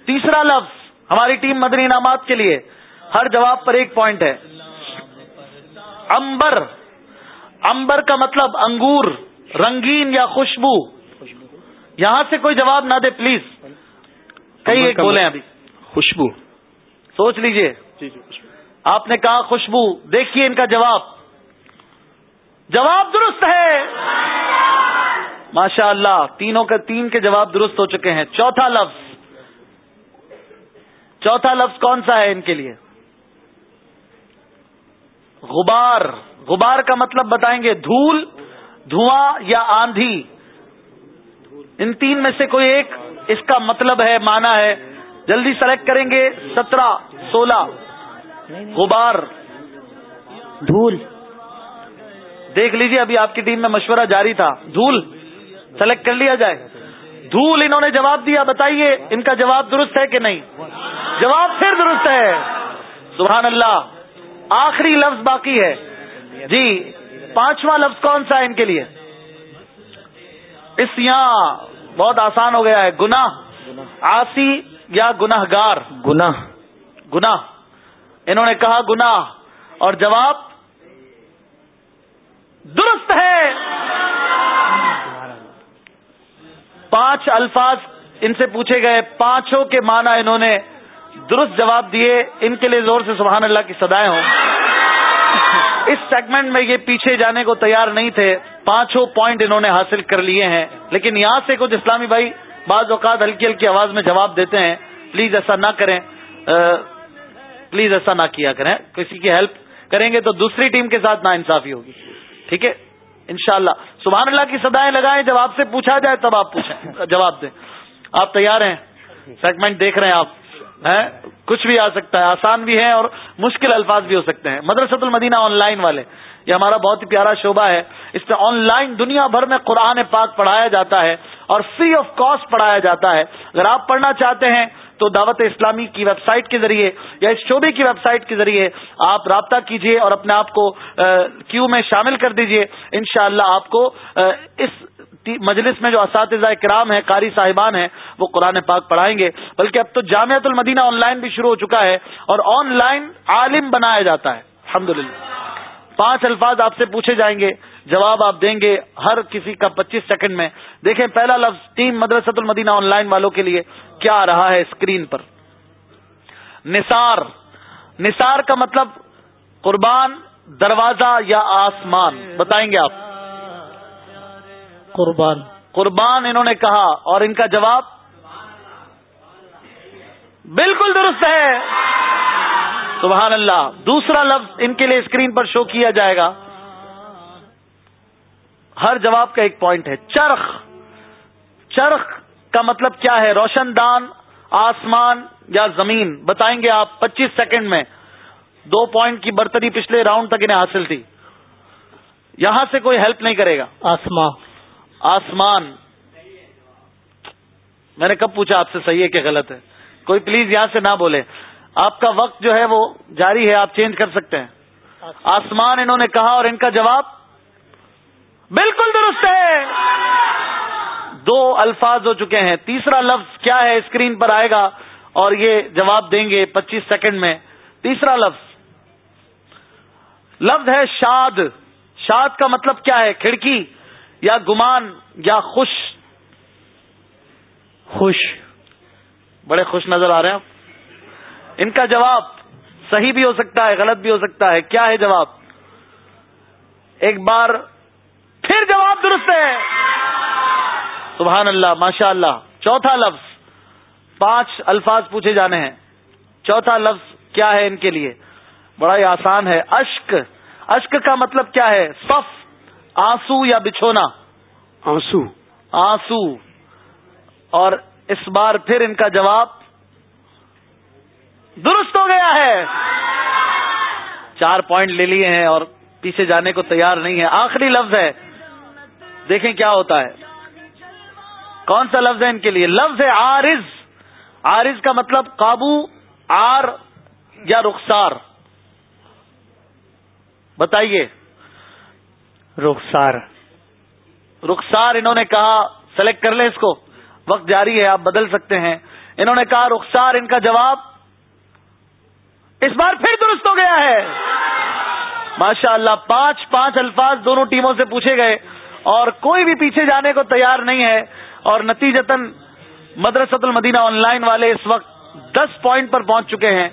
تیسرا لفظ ہماری ٹیم مدنی انعامات کے لیے۔ ہر جواب پر ایک پوائنٹ ہے۔ امبر۔ امبر کا مطلب انگور رنگین یا خوشبو۔ یہاں سے کوئی جواب نہ دے پلیز کئی ایک بولے ابھی۔ خوشبو۔ سوچ لیجیے۔ جی، جی، آپ نے کہا خوشبو دیکھیے ان کا جواب۔ جواب درست ہے۔ ماشاء اللہ تینوں کا تین کے جواب درست ہو چکے ہیں۔ چوتھا لفظ۔ چوتھا لفظ کون سا ہے ان کے لیے؟ غبار۔ غبار کا مطلب بتائیں گے دھول، دھواں یا آندھی۔ ان تین میں سے کوئی ایک اس کا مطلب ہے مانا ہے۔ جلدی سلیکٹ کریں گے۔ سترہ، سولہ۔ غبار۔ دھول۔ دیکھ لیجیے ابھی آپ کی ٹیم میں مشورہ جاری تھا۔ دھول۔ سلیکٹ کر لیا جائے۔ دھول انہوں نے جواب دیا بتائیے ان کا جواب درست ہے کہ نہیں؟ جواب پھر درست ہے۔ سبحان اللہ آخری لفظ باقی ہے۔ جی پانچواں لفظ کون سا ہے ان کے لیے؟ اس یہاں بہت آسان ہو گیا ہے۔ گنا آسی یا گناہ۔ گار گنا گنا انہوں نے کہا گنا اور جواب درست ہے۔ پانچ الفاظ ان سے پوچھے گئے، پانچوں کے معنی انہوں نے درست جواب دیے۔ ان کے لیے زور سے سبحان اللہ کی سدائے ہوں۔ <laughs> اس سیگمنٹ میں یہ پیچھے جانے کو تیار نہیں تھے۔ پانچوں پوائنٹ انہوں نے حاصل کر لیے ہیں۔ لیکن یہاں سے کچھ اسلامی بھائی بعض اوقات ہلکی ہلکی آواز میں جواب دیتے ہیں۔ پلیز ایسا نہ کریں۔ پلیز ایسا نہ کیا کریں۔ کسی کی ہیلپ کریں گے تو دوسری ٹیم کے ساتھ نا انصافی ہوگی۔ ٹھیک ہے؟ انشاءاللہ۔ سبحان اللہ کی سدائیں لگائیں، جب آپ سے پوچھا جائے تب آپ پوچھیں، جواب دیں۔ آپ تیار ہیں؟ سیگمنٹ دیکھ رہے ہیں آپ۔ کچھ بھی آ سکتا ہے، آسان بھی ہے اور مشکل الفاظ بھی ہو سکتے ہیں۔ مدرسۃ المدینہ آن لائن والے، یہ ہمارا بہت ہی پیارا شعبہ ہے۔ اس میں آن لائن دنیا بھر میں قرآن پاک پڑھایا جاتا ہے اور فری آف کاسٹ پڑھایا جاتا ہے۔ اگر آپ پڑھنا چاہتے ہیں تو دعوت اسلامی کی ویب سائٹ کے ذریعے یا اس شعبے کی ویب سائٹ کے ذریعے آپ رابطہ کیجیے اور اپنے آپ کو کیو میں شامل کر دیجیے انشاءاللہ اللہ آپ کو اس مجلس میں جو اساتذہ کرام ہیں، قاری صاحبان ہیں، وہ قرآن پاک پڑھائیں گے۔ بلکہ اب تو جامعت المدینہ آن لائن بھی شروع ہو چکا ہے اور آن لائن عالم بنایا جاتا ہے۔ الحمد پانچ الفاظ آپ سے پوچھے جائیں گے۔ جواب آپ دیں گے ہر کسی کا پچیس سیکنڈ میں۔ دیکھیں پہلا لفظ team Madrasatul Madina on line والوں کے لیے کیا آ رہا ہے اسکرین پر؟ نثار۔ نثار کا مطلب قربان دروازہ یا آسمان؟ بتائیں گے آپ۔ قربان۔ قربان انہوں نے کہا اور ان کا جواب؟ بالکل درست ہے۔ سبحان اللہ۔ دوسرا لفظ ان کے لیے اسکرین پر شو کیا جائے گا۔ ہر جواب کا ایک پوائنٹ ہے۔ چرخ۔ چرخ کا مطلب کیا ہے؟ روشن دان آسمان یا زمین؟ بتائیں گے آپ پچیس سیکنڈ میں۔ دو پوائنٹ کی برتری پچھلے راؤنڈ تک انہیں حاصل تھی۔ یہاں سے کوئی ہیلپ نہیں کرے گا۔ آسمان۔ آسمان۔ میں نے کب پوچھا آپ سے؟ صحیح ہے کہ غلط ہے۔ کوئی پلیز یہاں سے نہ بولے۔ آپ کا وقت جو ہے وہ جاری ہے آپ چینج کر سکتے ہیں۔ آسمان انہوں نے کہا اور ان کا جواب؟ بالکل درست ہے۔ دو الفاظ ہو چکے ہیں۔ تیسرا لفظ کیا ہے اسکرین پر آئے گا اور یہ جواب دیں گے پچیس سیکنڈ میں۔ تیسرا لفظ۔ لفظ ہے شاد۔ شاد کا مطلب کیا ہے؟ کھڑکی یا گمان یا خوش۔ خوش۔ بڑے خوش نظر آ رہے ہیں۔ ان کا جواب صحیح بھی ہو سکتا ہے، غلط بھی ہو سکتا ہے۔ کیا ہے جواب؟ ایک بار پھر جواب درست ہے۔ سبحان اللہ ماشاء اللہ۔ چوتھا لفظ پانچ الفاظ پوچھے جانے ہیں۔ چوتھا لفظ کیا ہے ان کے لیے؟ بڑا ہی آسان ہے اشک۔ اشک کا مطلب کیا ہے؟ صف آنسو یا بچھونا؟ آنسو۔ آنسو۔ اور اس بار پھر ان کا جواب درست ہو گیا ہے۔ چار پوائنٹ لے لیے ہیں اور پیچھے جانے کو تیار نہیں ہے۔ آخری لفظ ہے دیکھیں کیا ہوتا ہے۔ کون سا لفظ ہے ان کے لیے؟ لفظ ہے آرز آرز کا مطلب قابو آر یا رخسار۔ بتائیے۔ رخسار۔ رخسار انہوں نے کہا سلیکٹ کر لیں اس کو۔ وقت جاری ہے آپ بدل سکتے ہیں۔ انہوں نے کہا رخسار ان کا جواب اس بار پھر درست ہو گیا ہے۔ ماشاء اللہ پانچ پانچ الفاظ دونوں ٹیموں سے پوچھے گئے۔ اور کوئی بھی پیچھے جانے کو تیار نہیں ہے اور نتیجتن مدرسۃ المدینہ آن لائن والے اس وقت دس پوائنٹ پر پہنچ چکے ہیں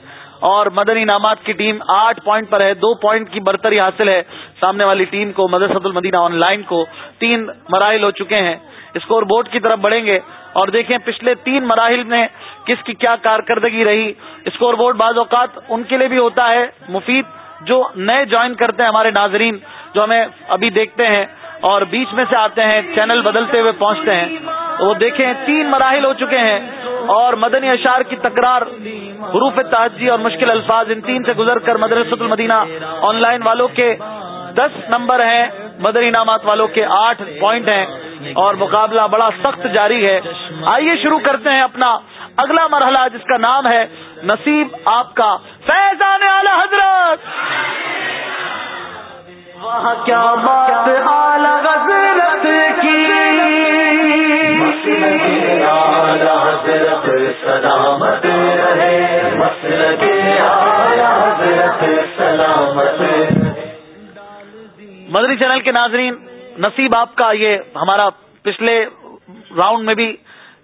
اور مدنی انعامات کی ٹیم آٹھ پوائنٹ پر ہے، دو پوائنٹ کی برتری حاصل ہے۔ سامنے والی ٹیم کو مدرسۃ المدینہ آن لائن کو تین مراحل ہو چکے ہیں۔ اسکور بورڈ کی طرف بڑھیں گے اور دیکھیں پچھلے تین مراحل میں کس کی کیا کارکردگی رہی۔ اسکور بورڈ بعض اوقات ان کے لیے بھی ہوتا ہے مفید جو نئے جوائن کرتے ہیں ہمارے ناظرین جو ہمیں ابھی دیکھتے ہیں۔ اور بیچ میں سے آتے ہیں چینل بدلتے ہوئے پہنچتے ہیں۔ تو وہ دیکھیں، تین مراحل ہو چکے ہیں۔ اور مدنی اشار کی تکرار، حروف تاجی اور مشکل الفاظ، ان تین سے گزر کر مدرسۃ المدینہ آن لائن والوں کے دس نمبر ہیں، مدنی انعامات والوں کے آٹھ پوائنٹ ہیں۔ اور مقابلہ بڑا سخت جاری ہے۔ آئیے شروع کرتے ہیں اپنا اگلا مرحلہ، جس کا نام ہے نصیب آپ کا۔ فیضان اعلی حضرت! وہاں کیا بات حضرت کی؟ سلامت رہے۔ سلامت مدری چینل کے ناظرین نصیب آپ کا یہ ہمارا پچھلے راؤنڈ میں بھی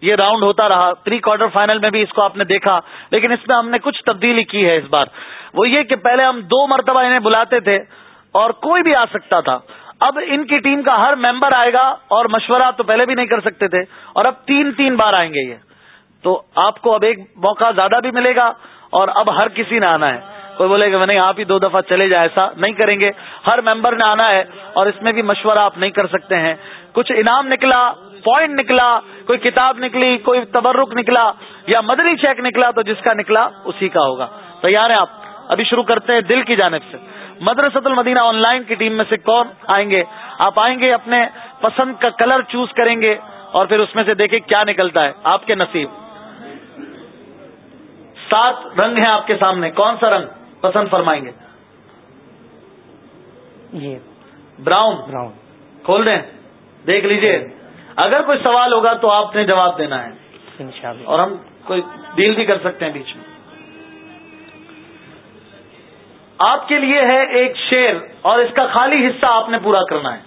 یہ راؤنڈ ہوتا رہا۔ پری کوارٹر فائنل میں بھی اس کو آپ نے دیکھا لیکن اس میں ہم نے کچھ تبدیلی کی ہے اس بار۔ وہ یہ کہ پہلے ہم دو مرتبہ انہیں بلاتے تھے۔ اور کوئی بھی آ سکتا تھا۔ اب ان کی ٹیم کا ہر ممبر آئے گا اور مشورہ تو پہلے بھی نہیں کر سکتے تھے اور اب تین تین بار آئیں گے یہ۔ تو آپ کو اب ایک موقع زیادہ بھی ملے گا اور اب ہر کسی نے آنا ہے۔ کوئی بولے گا، نہیں، آپ ہی دو دفعہ چلے جائے ایسا نہیں کریں گے۔ ہر ممبر نے آنا ہے اور اس میں بھی مشورہ آپ نہیں کر سکتے ہیں۔ کچھ انعام نکلا پوائنٹ نکلا، کوئی کتاب نکلی، کوئی تبرک نکلا یا مدری چیک نکلا تو جس کا نکلا اسی کا ہوگا۔ تیار ہیں آپ؟ ابھی شروع کرتے ہیں دل کی جانب سے۔ مدرسۃ المدینہ آن لائن کی ٹیم میں سے کون آئیں گے؟ آپ آئیں گے اپنے پسند کا کلر چوز کریں گے اور پھر اس میں سے دیکھیں کیا نکلتا ہے۔ آپ کے نصیب۔ سات رنگ ہیں آپ کے سامنے۔ کون سا رنگ پسند فرمائیں گے؟ براؤن۔ براؤن۔ کھول دیں۔ دیکھ لیجیے۔ اگر کوئی سوال ہوگا تو آپ نے جواب دینا ہے۔ اور ہم کوئی ڈیل بھی کر سکتے ہیں بیچ میں۔ آپ کے لیے ہے ایک شیر اور اس کا خالی حصہ آپ نے پورا کرنا ہے۔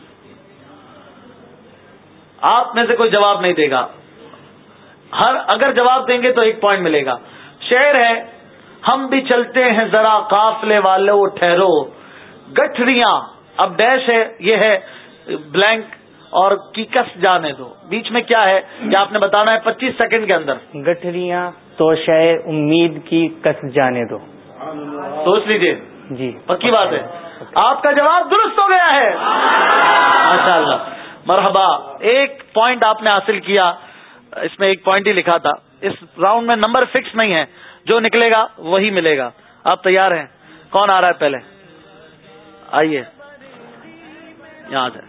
آپ میں سے کوئی جواب نہیں دے گا۔ ہر اگر جواب دیں گے تو ایک پوائنٹ ملے گا۔ شیر ہے ہم بھی چلتے ہیں ذرا قافلے والے ٹھہرو۔ گٹھڑیاں اب ڈیش ہے یہ ہے بلینک اور کی کس جانے دو۔ بیچ میں کیا ہے کہ آپ نے بتانا ہے پچیس سیکنڈ کے اندر۔ گٹھڑیاں تو شاید امید کی کس جانے دو۔ سوچ لیجیے جی۔ پکی بات ہے۔ آپ کا جواب درست ہو گیا ہے۔ ماشاء اللہ مرحبا ایک پوائنٹ آپ نے حاصل کیا۔ اس میں ایک پوائنٹ ہی لکھا تھا۔ اس راؤنڈ میں نمبر فکس نہیں ہے۔ جو نکلے گا وہی ملے گا۔ آپ تیار ہیں؟ کون آ رہا ہے پہلے؟ آئیے۔ یہاں سے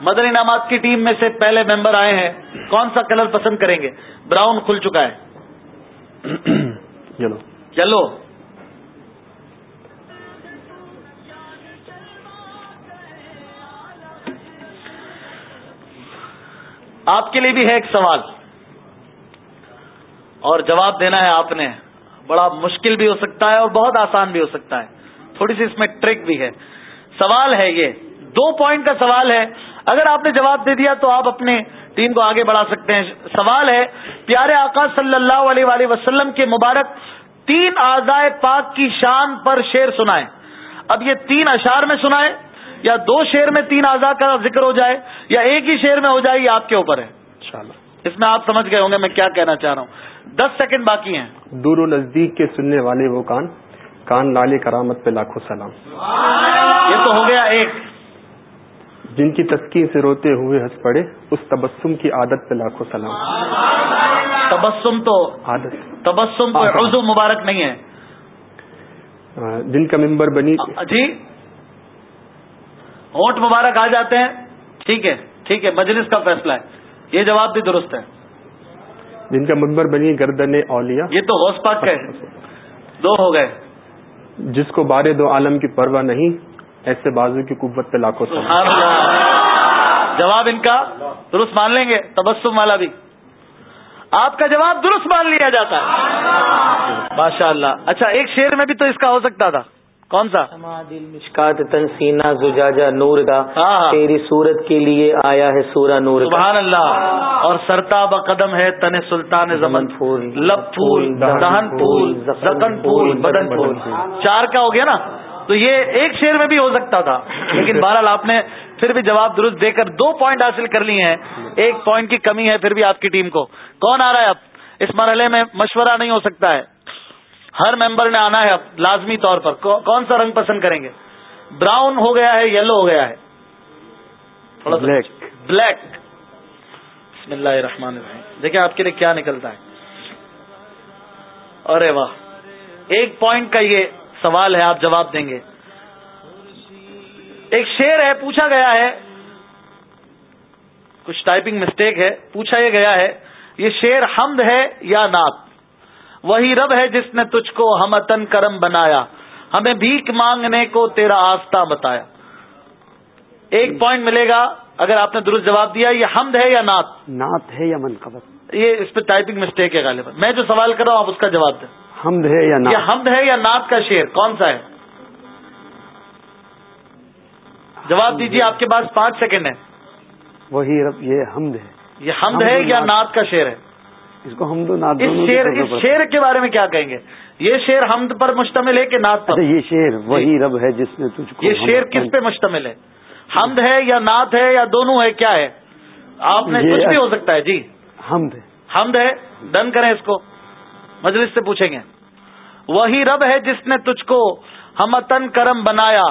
مدر انعامات کی ٹیم میں سے پہلے ممبر آئے ہیں۔ کون سا کلر پسند کریں گے؟ براؤن کھل چکا ہے۔ <clears throat> چلو آپ کے لیے بھی ہے ایک سوال۔ اور جواب دینا ہے آپ نے۔ بڑا مشکل بھی ہو سکتا ہے اور بہت آسان بھی ہو سکتا ہے۔ تھوڑی سی اس میں ٹرک بھی ہے۔ سوال ہے یہ۔ دو پوائنٹ کا سوال ہے۔ اگر آپ نے جواب دے دیا تو آپ اپنے ٹیم کو آگے بڑھا سکتے ہیں۔ سوال ہے، پیارے آقا صلی اللہ علیہ وآلہ وسلم کے مبارک تین آزائے پاک کی شان پر شیر سنائے اب یہ تین اشار میں سنائے یا دو شیر میں تین آزاد کا ذکر ہو جائے یا ایک ہی شیر میں ہو جائے یہ آپ کے اوپر ہے۔ اس میں آپ سمجھ گئے ہوں گے میں کیا کہنا چاہ رہا ہوں۔ دس سیکنڈ باقی ہیں۔ دور و نزدیک کے سننے والے وہ کان کان لال کرامت پہ لاکھوں سلام۔ یہ تو ہو گیا ایک۔ جن کی تسکین سے روتے ہوئے ہنس پڑے اس تبسم کی عادت پہ لاکھوں سلام۔ تبسم تو عادت۔ تبسم تو عضو مبارک نہیں ہے۔ جن کا ممبر بنی جی؟ ہونٹ مبارک آ جاتے ہیں۔ ٹھیک ہے ٹھیک ہے مجلس کا فیصلہ ہے۔ یہ جواب بھی درست ہے۔ جن کا ممبر بنی گردن اولیا یہ تو غوث پاک ہے۔ دو ہو گئے۔ جس کو بارے دو عالم کی پرواہ نہیں ایسے بازو کی قوت پہ لاکھوں جواب ان کا درست مان لیں گے تبسم والا بھی۔ آپ کا جواب درست مان لیا جاتا ہے۔ ماشاء اللہ اچھا ایک شیر میں بھی تو اس کا ہو سکتا تھا۔ کون سا؟ دل مشکات تنسینا زجاجا نور کا۔ تیری صورت کے لیے آیا ہے سورہ نور سبحان اللہ اور سرتا قدم ہے تن سلطان زمن. پھول لب پھول دہن پھول زکن پھول بدن پھول. چار کا ہو گیا نا؟ تو یہ ایک شیر میں بھی ہو سکتا تھا. لیکن <laughs> بہرحال آپ نے پھر بھی جواب درست دے کر دو پوائنٹ حاصل کر لیے ہیں. ایک پوائنٹ کی کمی ہے پھر بھی آپ کی ٹیم کو. کون آ رہا ہے اب؟ اس مرحلے میں مشورہ نہیں ہو سکتا ہے. ہر ممبر نے آنا ہے اب لازمی طور پر. کون سا رنگ پسند کریں گے؟ براؤن ہو گیا ہے یلو ہو گیا ہے. تھوڑا بلیک. بلیک. بسم اللہ الرحمن الرحیم. دیکھیں آپ کے لیے کیا نکلتا ہے. ارے واہ. ایک پوائنٹ کا یہ سوال ہے آپ جواب دیں گے. ایک شیر ہے پوچھا گیا ہے. کچھ ٹائپنگ مسٹیک ہے پوچھا یہ گیا ہے یہ شیر حمد ہے یا نعت؟ وہی رب ہے جس نے تجھ کو ہمتن کرم بنایا ہمیں بھیک مانگنے کو تیرا آستہ بتایا۔ ایک پوائنٹ ملے گا اگر آپ نے درست جواب دیا یہ حمد ہے یا نعت؟ نعت ہے یا منقبت؟ یہ اس پہ ٹائپنگ مسٹیک ہے غالبا۔ میں جو سوال کر رہا ہوں آپ اس کا جواب دیں۔ حمد ہے یا نعت؟ یہ حمد ہے یا نعت کا شعر؟ کون سا ہے؟ جواب دیجیے آپ کے پاس پانچ سیکنڈ ہے وہی رب یہ حمد ہے۔ یہ حمد ہے یا نعت کا شعر ہے؟ اس کو حمد و نعت اس شیر اس شیر کے بارے میں کیا کہیں گے؟ یہ شیر حمد پر مشتمل ہے کہ نعت پر؟ یہ شیر وہی رب ہے جس نے تجھ کو یہ شیر کس پہ مشتمل ہے؟ حمد ہے یا نعت ہے یا دونوں ہے؟ کیا ہے؟ آپ نے کچھ بھی ہو سکتا ہے جی۔ حمد ہے۔ حمد ہے؟ ڈن کریں اس کو۔ مجلس سے پوچھیں گے۔ وہی رب ہے جس نے تجھ کو ہمتن کرم بنایا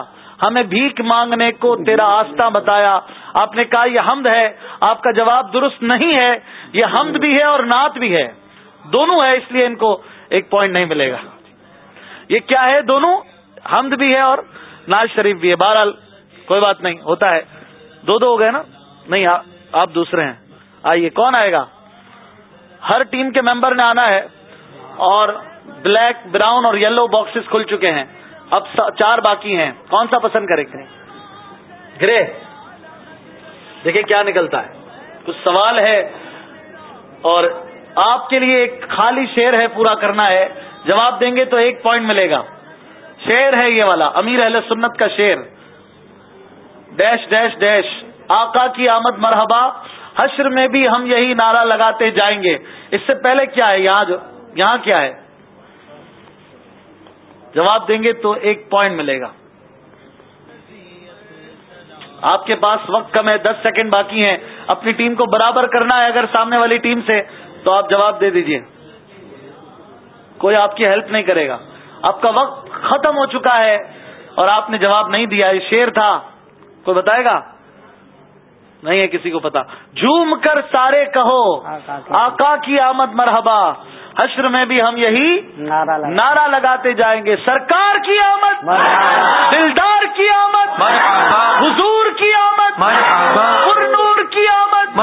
ہمیں بھیک مانگنے کو تیرا آستہ بتایا آپ نے کہا یہ حمد ہے، آپ کا جواب درست نہیں ہے، یہ حمد بھی ہے اور نعت بھی ہے۔ دونوں ہے، اس لیے ان کو ایک پوائنٹ نہیں ملے گا۔ یہ کیا ہے دونوں؟ حمد بھی ہے اور ناز شریف بھی ہے۔ بہرحال، کوئی بات نہیں، ہوتا ہے۔ دو دو ہو گئے نا؟ نہیں، آپ دوسرے ہیں۔ آئیے، کون آئے گا؟ ہر ٹیم کے ممبر نے آنا ہے اور بلیک، براؤن اور یلو باکسز کھل چکے ہیں۔ اب چار باقی ہیں۔ کون سا پسند کریں گے؟ گرے۔ دیکھیں کیا نکلتا ہے۔ کچھ سوال ہے اور آپ کے لیے ایک خالی شیر ہے پورا کرنا ہے۔ جواب دیں گے تو ایک پوائنٹ ملے گا۔ شیر ہے یہ والا، امیر اہل سنت کا شیر ڈیش ڈیش ڈیش، آقا کی آمد مرحبا، حشر میں بھی ہم یہی نعرہ لگاتے جائیں گے۔ اس سے پہلے کیا ہے؟ یہاں جو، یہاں کیا ہے؟ جواب دیں گے تو ایک پوائنٹ ملے گا۔ آپ کے پاس وقت کم ہے دس سیکنڈ باقی ہیں اپنی ٹیم کو برابر کرنا ہے اگر سامنے والی ٹیم سے تو آپ جواب دے دیجیے۔ کوئی آپ کی ہیلپ نہیں کرے گا۔ آپ کا وقت ختم ہو چکا ہے اور آپ نے جواب نہیں دیا۔ یہ شیر تھا۔ کوئی بتائے گا؟ نہیں ہے کسی کو پتا۔ جھوم کر سارے کہو۔ آقا کی آمد مرحبا۔ حشر میں بھی ہم یہی نعرہ لگاتے جائیں گے۔ سرکار کی آمد دلدار کی آمد حضور کی آمد نور کی آمد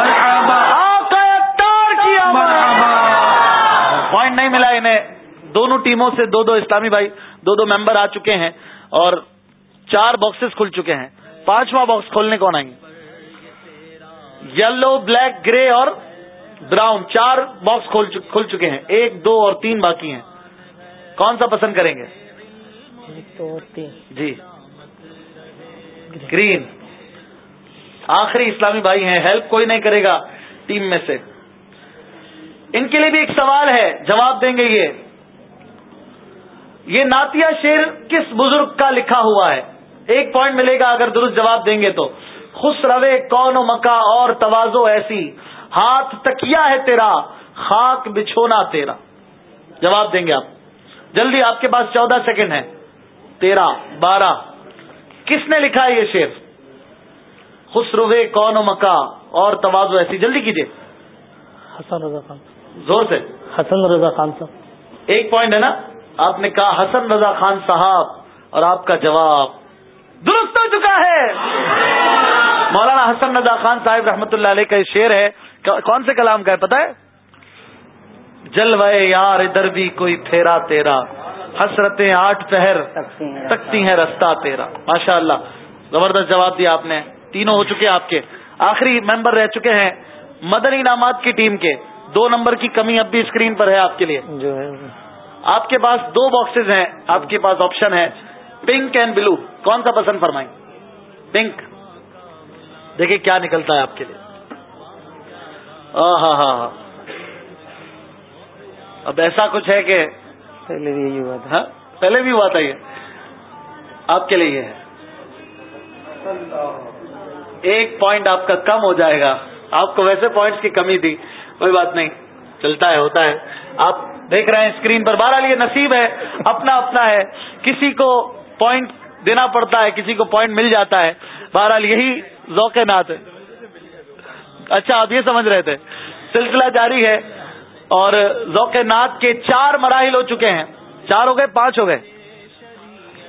کی آمد۔ پوائنٹ نہیں ملا انہیں۔ دونوں ٹیموں سے دو دو اسلامی بھائی دو دو ممبر آ چکے ہیں اور چار باکسز کھل چکے ہیں۔ پانچواں باکس کھولنے کون آئیں گے؟ یلو بلیک گرے اور براؤن چار باکس کھل چکے ہیں۔ ایک دو اور تین باقی ہیں۔ کون سا پسند کریں گے؟ جی۔ گرین۔ آخری اسلامی بھائی ہیں۔ ہیلپ کوئی نہیں کرے گا ٹیم میں سے۔ ان کے لیے بھی ایک سوال ہے۔ جواب دیں گے یہ۔ یہ ناتیہ شیر کس بزرگ کا لکھا ہوا ہے؟ ایک پوائنٹ ملے گا اگر درست جواب دیں گے تو۔ خوش روے کون و مکا اور توازو ایسی۔ ہاتھ تکیا ہے تیرا خاک بچھونا تیرا۔ جواب دیں گے آپ۔ جلدی آپ کے پاس چودہ سیکنڈ ہے تیرہ بارہ۔ کس نے لکھا ہے یہ شیر خوش روے کون و مکا اور توازو ایسی۔ جلدی کیجیے حسن رضا خان زور سے۔ حسن رضا خان صاحب۔ ایک پوائنٹ ہے نا؟ آپ نے کہا حسن رضا خان صاحب اور آپ کا جواب درست ہو چکا ہے۔ مولانا حسن رضا خان صاحب رحمۃ اللہ علیہ کا یہ شعر ہے۔ کون سے کلام کا ہے پتا ہے؟ جلوے یار ادھر بھی کوئی پھیرا تیرا حسرتیں آٹھ پہر تکتی ہیں رستہ تیرا۔ ماشاء اللہ زبردست جواب دیا آپ نے۔ تینوں ہو چکے آپ کے۔ آخری ممبر رہ چکے ہیں مدنی انعامات کی ٹیم کے۔ دو نمبر کی کمی اب بھی اسکرین پر ہے آپ کے لیے۔ جو ہے۔ آپ کے پاس دو باکسز ہیں۔ آپ کے پاس آپشن ہے پنک اینڈ بلو کون سا پسند فرمائیں؟ پنک دیکھیں کیا نکلتا ہے آپ کے لیے۔ ہاں ہاں ہاں ہاں۔ اب ایسا کچھ ہے کہ پہلے بھی یہی ہوا تھا ہاں؟ پہلے بھی ہوا تھا یہ۔ آپ کے لیے یہ ہے۔ ایک پوائنٹ آپ کا کم ہو جائے گا۔ آپ کو ویسے پوائنٹس کی کمی تھی کوئی بات نہیں۔ چلتا ہے ہوتا ہے۔ آپ دیکھ رہے ہیں اسکرین پر بہرحال یہ نصیب ہے اپنا اپنا ہے۔ کسی کو پوائنٹ دینا پڑتا ہے کسی کو پوائنٹ مل جاتا ہے۔ بہرحال یہی ذوق نات ہے۔ اچھا آپ یہ سمجھ رہے تھے۔ سلسلہ جاری ہے اور ذوق نات کے چار مراحل ہو چکے ہیں۔ چار ہو گئے پانچ ہو گئے۔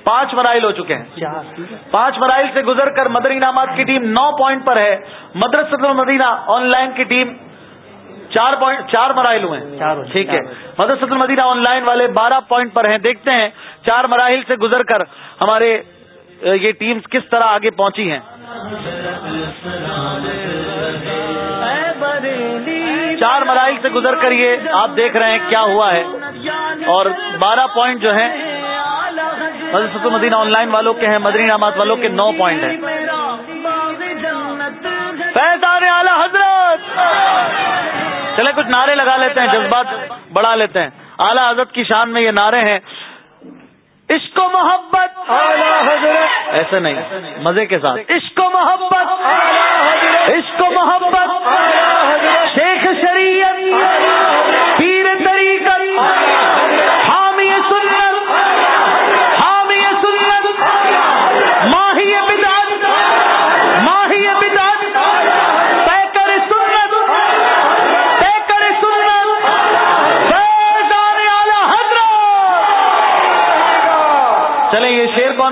پانچ مراحل ہو چکے ہیں۔ پانچ مراحل سے گزر کر مدری انعامات کی ٹیم نو پوائنٹ پر ہے۔ مدرسۃ المدینہ آن لائن کی ٹیم چار پوائنٹ چار مراحل ہوئے ہیں۔ ٹھیک ہے۔ مدرسۃ المدینہ آن لائن والے بارہ پوائنٹ پر ہیں۔ دیکھتے ہیں چار مراحل سے گزر کر ہمارے یہ ٹیمز کس طرح آگے پہنچی ہیں۔ چار مراحل سے گزر کر یہ آپ دیکھ رہے ہیں کیا ہوا ہے۔ اور بارہ پوائنٹ جو ہیں مدرسۃ المدینہ آن لائن والوں کے ہیں مدری نامات والوں کے نو پوائنٹ ہیں۔ اعلی حضرت۔ چلے کچھ نعرے لگا لیتے ہیں جذبات بڑھا لیتے ہیں۔ اعلی حضرت کی شان میں یہ نعرے ہیں عشق و محبت۔ ایسے نہیں مزے کے ساتھ۔ عشق و محبت۔ عشق و محبت۔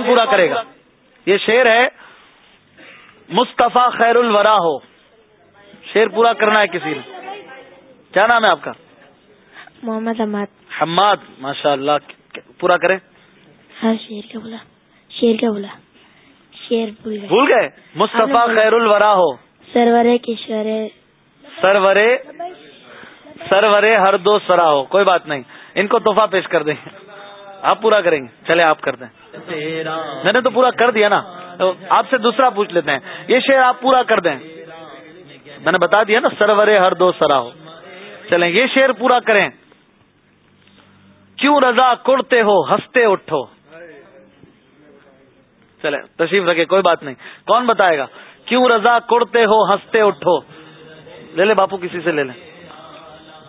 پورا کرے گا؟ یہ شیر ہے، مصطفیٰ خیر الورا ہو۔ شیر پورا کرنا ہے کسی نے۔ کیا نام ہے آپ کا؟ محمد حماد. حماد ماشاء اللہ پورا کریں؟ ہر شیر کا بولا. شیر کا بولا. شیر بھول گئے. بھول گئے؟ مصطفیٰ خیر الورا ہو. سرورے کشور سرورے سرورے ہر دو سرا ہو. کوئی بات نہیں. ان کو تحفہ پیش کر دیں. آپ پورا کریں گے. چلے آپ کر دیں. میں نے تو پورا کر دیا نا. آپ سے دوسرا پوچھ لیتے ہیں. یہ شعر آپ پورا کر دیں. میں نے بتا دیا نا سرورے ہر دو سرا ہو. چلیں یہ شعر پورا کریں۔ کیوں رضا کڑتے ہو ہنستے اٹھو۔ چلے تشریف رکھے کوئی بات نہیں۔ کون بتائے گا؟ کیوں رضا کڑتے ہو ہنستے اٹھو۔ لے لے باپو کسی سے لے لیں۔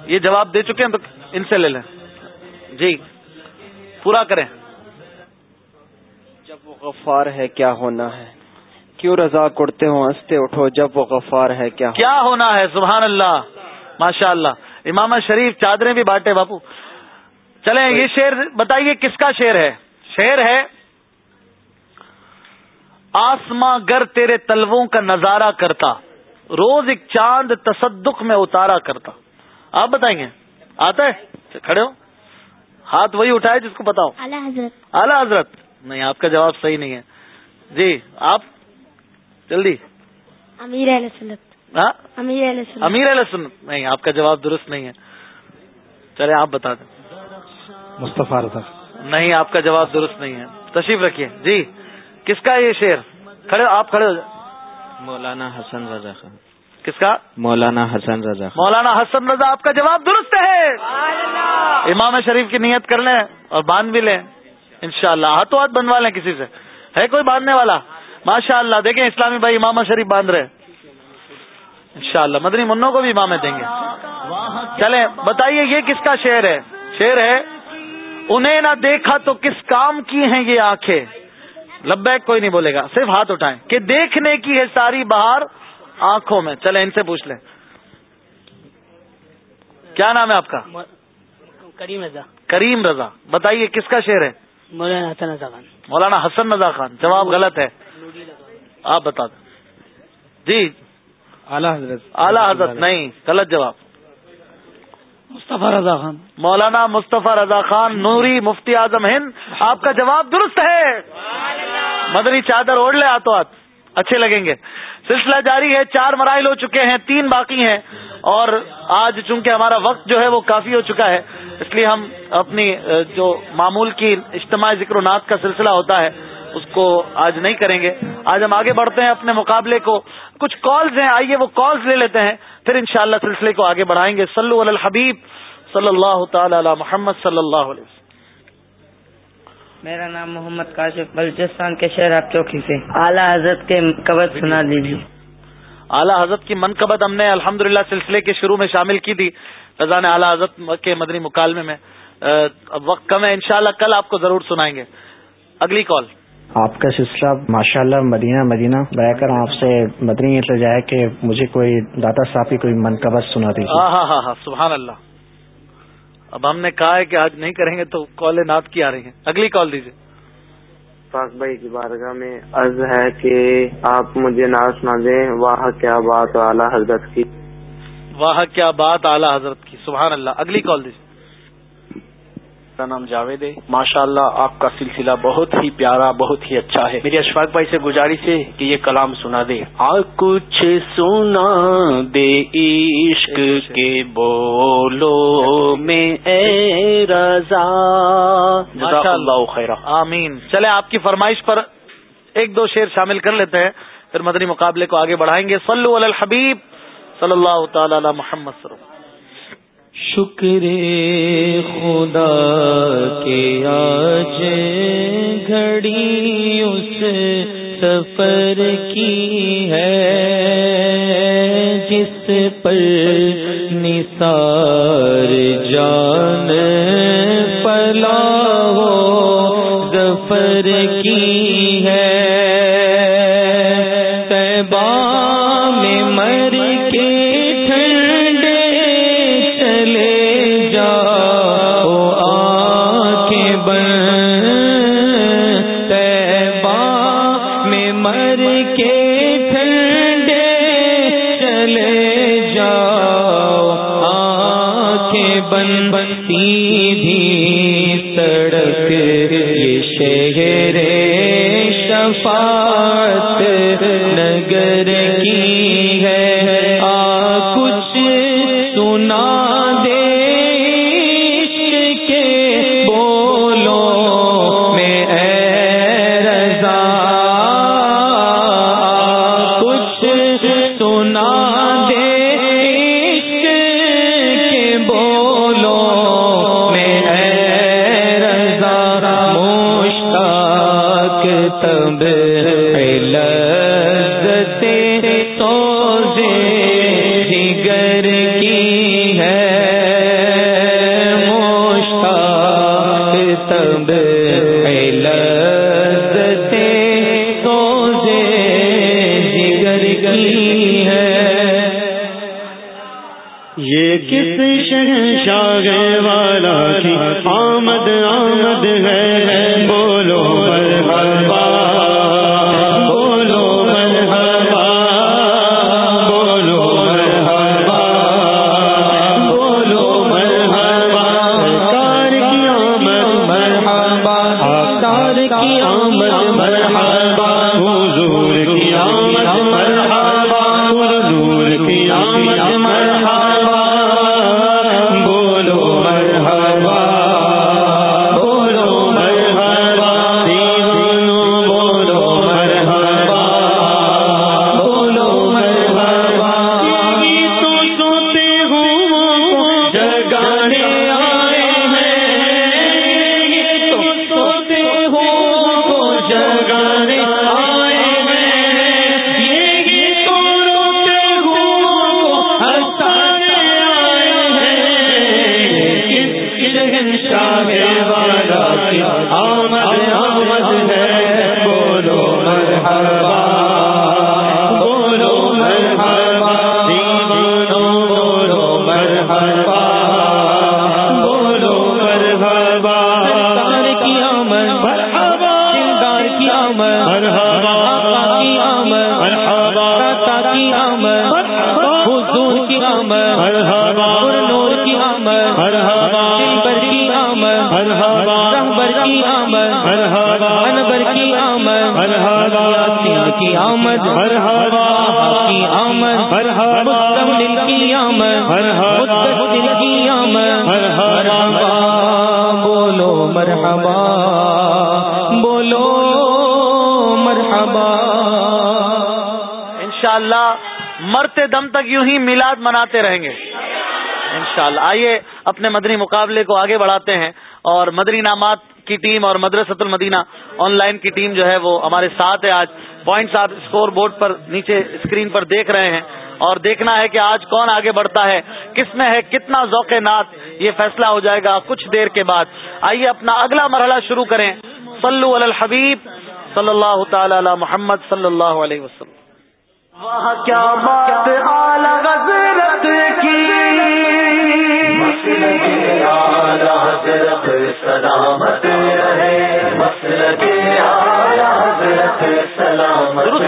یہ جواب دے چکے ہیں تو ان سے لے لیں۔ جی پورا کریں۔ جب وہ غفار ہے کیا ہونا ہے؟ کیوں رضا کرتے ہو ہنستے اٹھو؟ جب وہ غفار ہے کیا کیا ہونا ہے؟ سبحان اللہ۔ ماشاء اللہ امام شریف چادریں بھی بانٹے باپو۔ چلیں یہ شعر بتائیے کس کا شعر ہے؟ شعر ہے آسماں گر تیرے تلووں کا نظارہ کرتا روز ایک چاند تصدق میں اتارا کرتا۔ آپ بتائیں گے آتا ہے؟ کھڑے ہو۔ ہاتھ وہی اٹھائے جس کو بتاؤ۔ حضرت۔ اعلیٰ حضرت۔ نہیں آپ کا جواب صحیح نہیں ہے۔ جی آپ جلدی۔ امیر سنت۔ امیر علیہ سنت۔ امیر علیہ سنت۔ نہیں آپ کا جواب درست نہیں ہے۔ چلے آپ بتا دیں مصطفیٰ رضا۔ نہیں آپ کا جواب درست نہیں ہے۔ تشریف رکھیے۔ جی کس کا یہ شعر؟ کھڑے آپ کھڑے ہو۔ جائیں مولانا حسن رضا خان۔ کس کا؟ مولانا حسن رضا مولانا حسن رضا آپ کا جواب درست ہے۔ امام شریف کی نیت کر لیں اور باندھ بھی لیں۔ انشاءاللہ ہاتھوں ہاتھ بنوا لیں کسی سے۔ ہے کوئی باندھنے والا؟ ماشاء اللہ دیکھیں اسلامی بھائی امام شریف باندھ رہے انشاءاللہ مدنی منوں کو بھی امامے دیں گے۔ چلیں بتائیے یہ کس کا شعر ہے؟ شعر ہے انہیں نہ دیکھا تو کس کام کی ہیں یہ آنکھیں؟ لبیک کوئی نہیں بولے گا صرف ہاتھ اٹھائیں۔ کہ دیکھنے کی ہے ساری بہار آنکھوں میں۔ چلے ان سے پوچھ لیں۔ کیا نام ہے آپ کا؟ کریم رضا۔ کریم رضا۔ بتائیے کس کا شعر ہے؟ مولانا حسن رضا خان۔ مولانا حسن رضا خان جواب غلط ہے۔ آپ بتا دیں۔ جی اعلیٰ حضرت اعلیٰ حضرت نہیں غلط جواب۔ مصطفیٰ رضا خان۔ مولانا مصطفیٰ رضا خان نوری مفتی اعظم ہند آپ کا جواب درست ہے۔ مدنی چادر اوڑھ لے آتو ہاتھ اچھے لگیں گے۔ سلسلہ جاری ہے چار مراحل ہو چکے ہیں تین باقی ہیں۔ اور آج چونکہ ہمارا وقت جو ہے وہ کافی ہو چکا ہے اس لیے ہم اپنی جو معمول کی اجتماعی ذکر و نات کا سلسلہ ہوتا ہے اس کو آج نہیں کریں گے۔ آج ہم آگے بڑھتے ہیں اپنے مقابلے کو۔ کچھ کالز ہیں آئیے وہ کالز لے لیتے ہیں۔ پھر انشاءاللہ سلسلے کو آگے بڑھائیں گے۔ صلو علی الحبیب صلی اللہ تعالی علی محمد صلی اللہ علیہ وسلم۔ میرا نام محمد کاشف بلوچستان کے شہر آپ چوکی سے۔ اعلیٰ حضرت کے قبط سنا دیجیے۔ اعلیٰ حضرت کی منقبت ہم نے الحمد سلسلے کے شروع میں شامل کی تھی۔ فضان اعلیٰ حضرت کے مدنی مکالمے میں۔ اب وقت کم ہے انشاءاللہ کل آپ کو ضرور سنائیں گے۔ اگلی کال آپ کا سلسلہ ماشاء اللہ مدینہ مدینہ برائے کر آپ سے مدنی یہ جائے کہ مجھے کوئی دادا صاحب کی کوئی منقبت سنا دیجیے۔ ہاں ہاں ہاں ہاں سبحان اللہ۔ اب ہم نے کہا ہے کہ آج نہیں کریں گے تو کال نات کی آ رہی ہیں اگلی کال دیجیے۔ پاک بھائی کی بارگاہ میں عرض ہے کہ آپ مجھے نہ سنا دیں۔ واہ کیا بات اعلیٰ حضرت کی۔ واہ کیا بات اعلیٰ حضرت کی۔ سبحان اللہ۔ اگلی کال دیجیے۔ میرا نام جاوید ہے۔ ماشاء اللہ آپ کا سلسلہ بہت ہی پیارا بہت ہی اچھا ہے۔ میری اشفاق بھائی سے گزارش ہے کہ یہ کلام سنا دے۔ آ کچھ سنا دے عشق کے بولو میں اے رضا۔ جزاک اللہ خیر۔ آمین۔ چلے آپ کی فرمائش پر ایک دو شعر شامل کر لیتے ہیں۔ پھر مدنی مقابلے کو آگے بڑھائیں گے۔ صلو علی الحبیب صلی اللہ تعالی علی محمد صلی اللہ شکر خدا کے آج گھڑی اس سفر کی ہے، جس پر نثار جان پلا ہو، ظفر یہ کس شہنشاہ والا کی آمد آمد ہے؟ مناتے رہیں گے۔ انشاءاللہ۔ آئیے اپنے مدنی مقابلے کو آگے بڑھاتے ہیں اور مدنی نامات کی ٹیم اور مدرسۃ المدینہ آن لائن کی ٹیم جو ہے وہ ہمارے ساتھ ہے۔ آج پوائنٹس آپ اسکور بورڈ پر نیچے اسکرین پر دیکھ رہے ہیں اور دیکھنا ہے کہ آج کون آگے بڑھتا ہے، کس میں ہے، کتنا ذوق نات یہ فیصلہ ہو جائے گا کچھ دیر کے بعد۔ آئیے اپنا اگلا مرحلہ شروع کریں۔ صلو علی الحبیب صلی اللہ تعالی علی محمد صلی اللہ علیہ وسلم۔ کیا بات حضرت کی؟ حضرت سلامت رہے۔ مسلک حضرت سلامت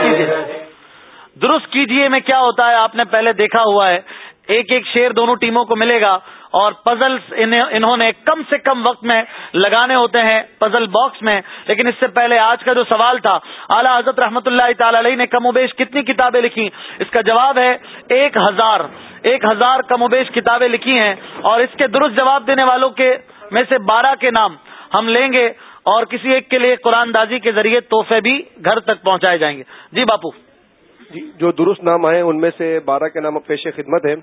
درست کیجیے میں کیا ہوتا ہے آپ نے پہلے دیکھا ہوا ہے۔ ایک ایک شیر دونوں ٹیموں کو ملے گا اور پزلس انہوں نے کم سے کم وقت میں لگانے ہوتے ہیں پزل باکس میں۔ لیکن اس سے پہلے آج کا جو سوال تھا، اعلیٰ حضرت رحمۃ اللہ تعالی علیہ نے کم و بیش کتنی کتابیں لکھی؟ اس کا جواب ہے ایک ہزار۔ ایک ہزار کم و بیش کتابیں لکھی ہیں اور اس کے درست جواب دینے والوں کے میں سے بارہ کے نام ہم لیں گے اور کسی ایک کے لیے قرآن دازی کے ذریعے تحفے بھی گھر تک پہنچائے جائیں گے۔ جی باپو۔ جی جو درست نام آئے ان میں سے بارہ کے نام پیش خدمت ہے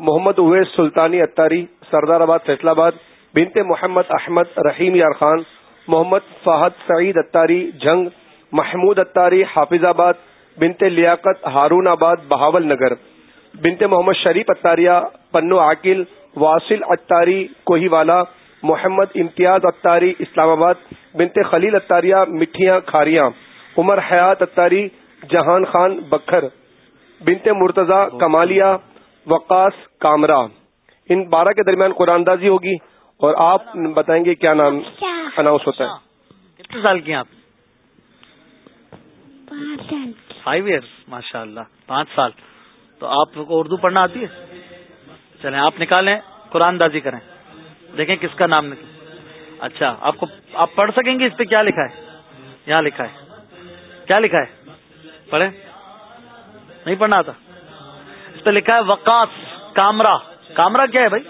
محمد اویس سلطانی اتاری سردار آباد فیصلہ آباد، بنت محمد احمد رحیم یار خان، محمد فہد سعید اتاری جنگ، محمود اتاری حافظ آباد، بنت لیاقت، ہارون آباد، بہاول نگر۔ بنت محمد شریف اتاریہ پنو عاقل، واصل اتاری کوہی والا محمد امتیاز اتاری اسلام آباد، بنت خلیل اتاریہ مٹھیاں، کھاریاں۔ عمر حیات اتاری جہان خان بکھر بنت مرتضی کمالیہ وقاص کامرا ان بارہ کے درمیان قرآن دازی ہوگی اور آپ بتائیں گے کیا نام اناؤنس ہوتا ہے۔ کتنے سال کی ہیں آپ؟ فائیو ایئرس ماشاء اللہ پانچ سال۔ تو آپ کو اردو پڑھنا آتی ہے؟ چلیں آپ نکالیں قرآن دازی کریں۔ دیکھیں کس کا نام نکل اچھا آپ کو آپ پڑھ سکیں گے اس پہ کیا لکھا ہے؟ یہاں لکھا ہے۔ کیا لکھا ہے؟ پڑھیں؟ نہیں پڑھنا آتا۔ اس پہ لکھا ہے وکاس کامرا کامرا کیا ہے بھائی؟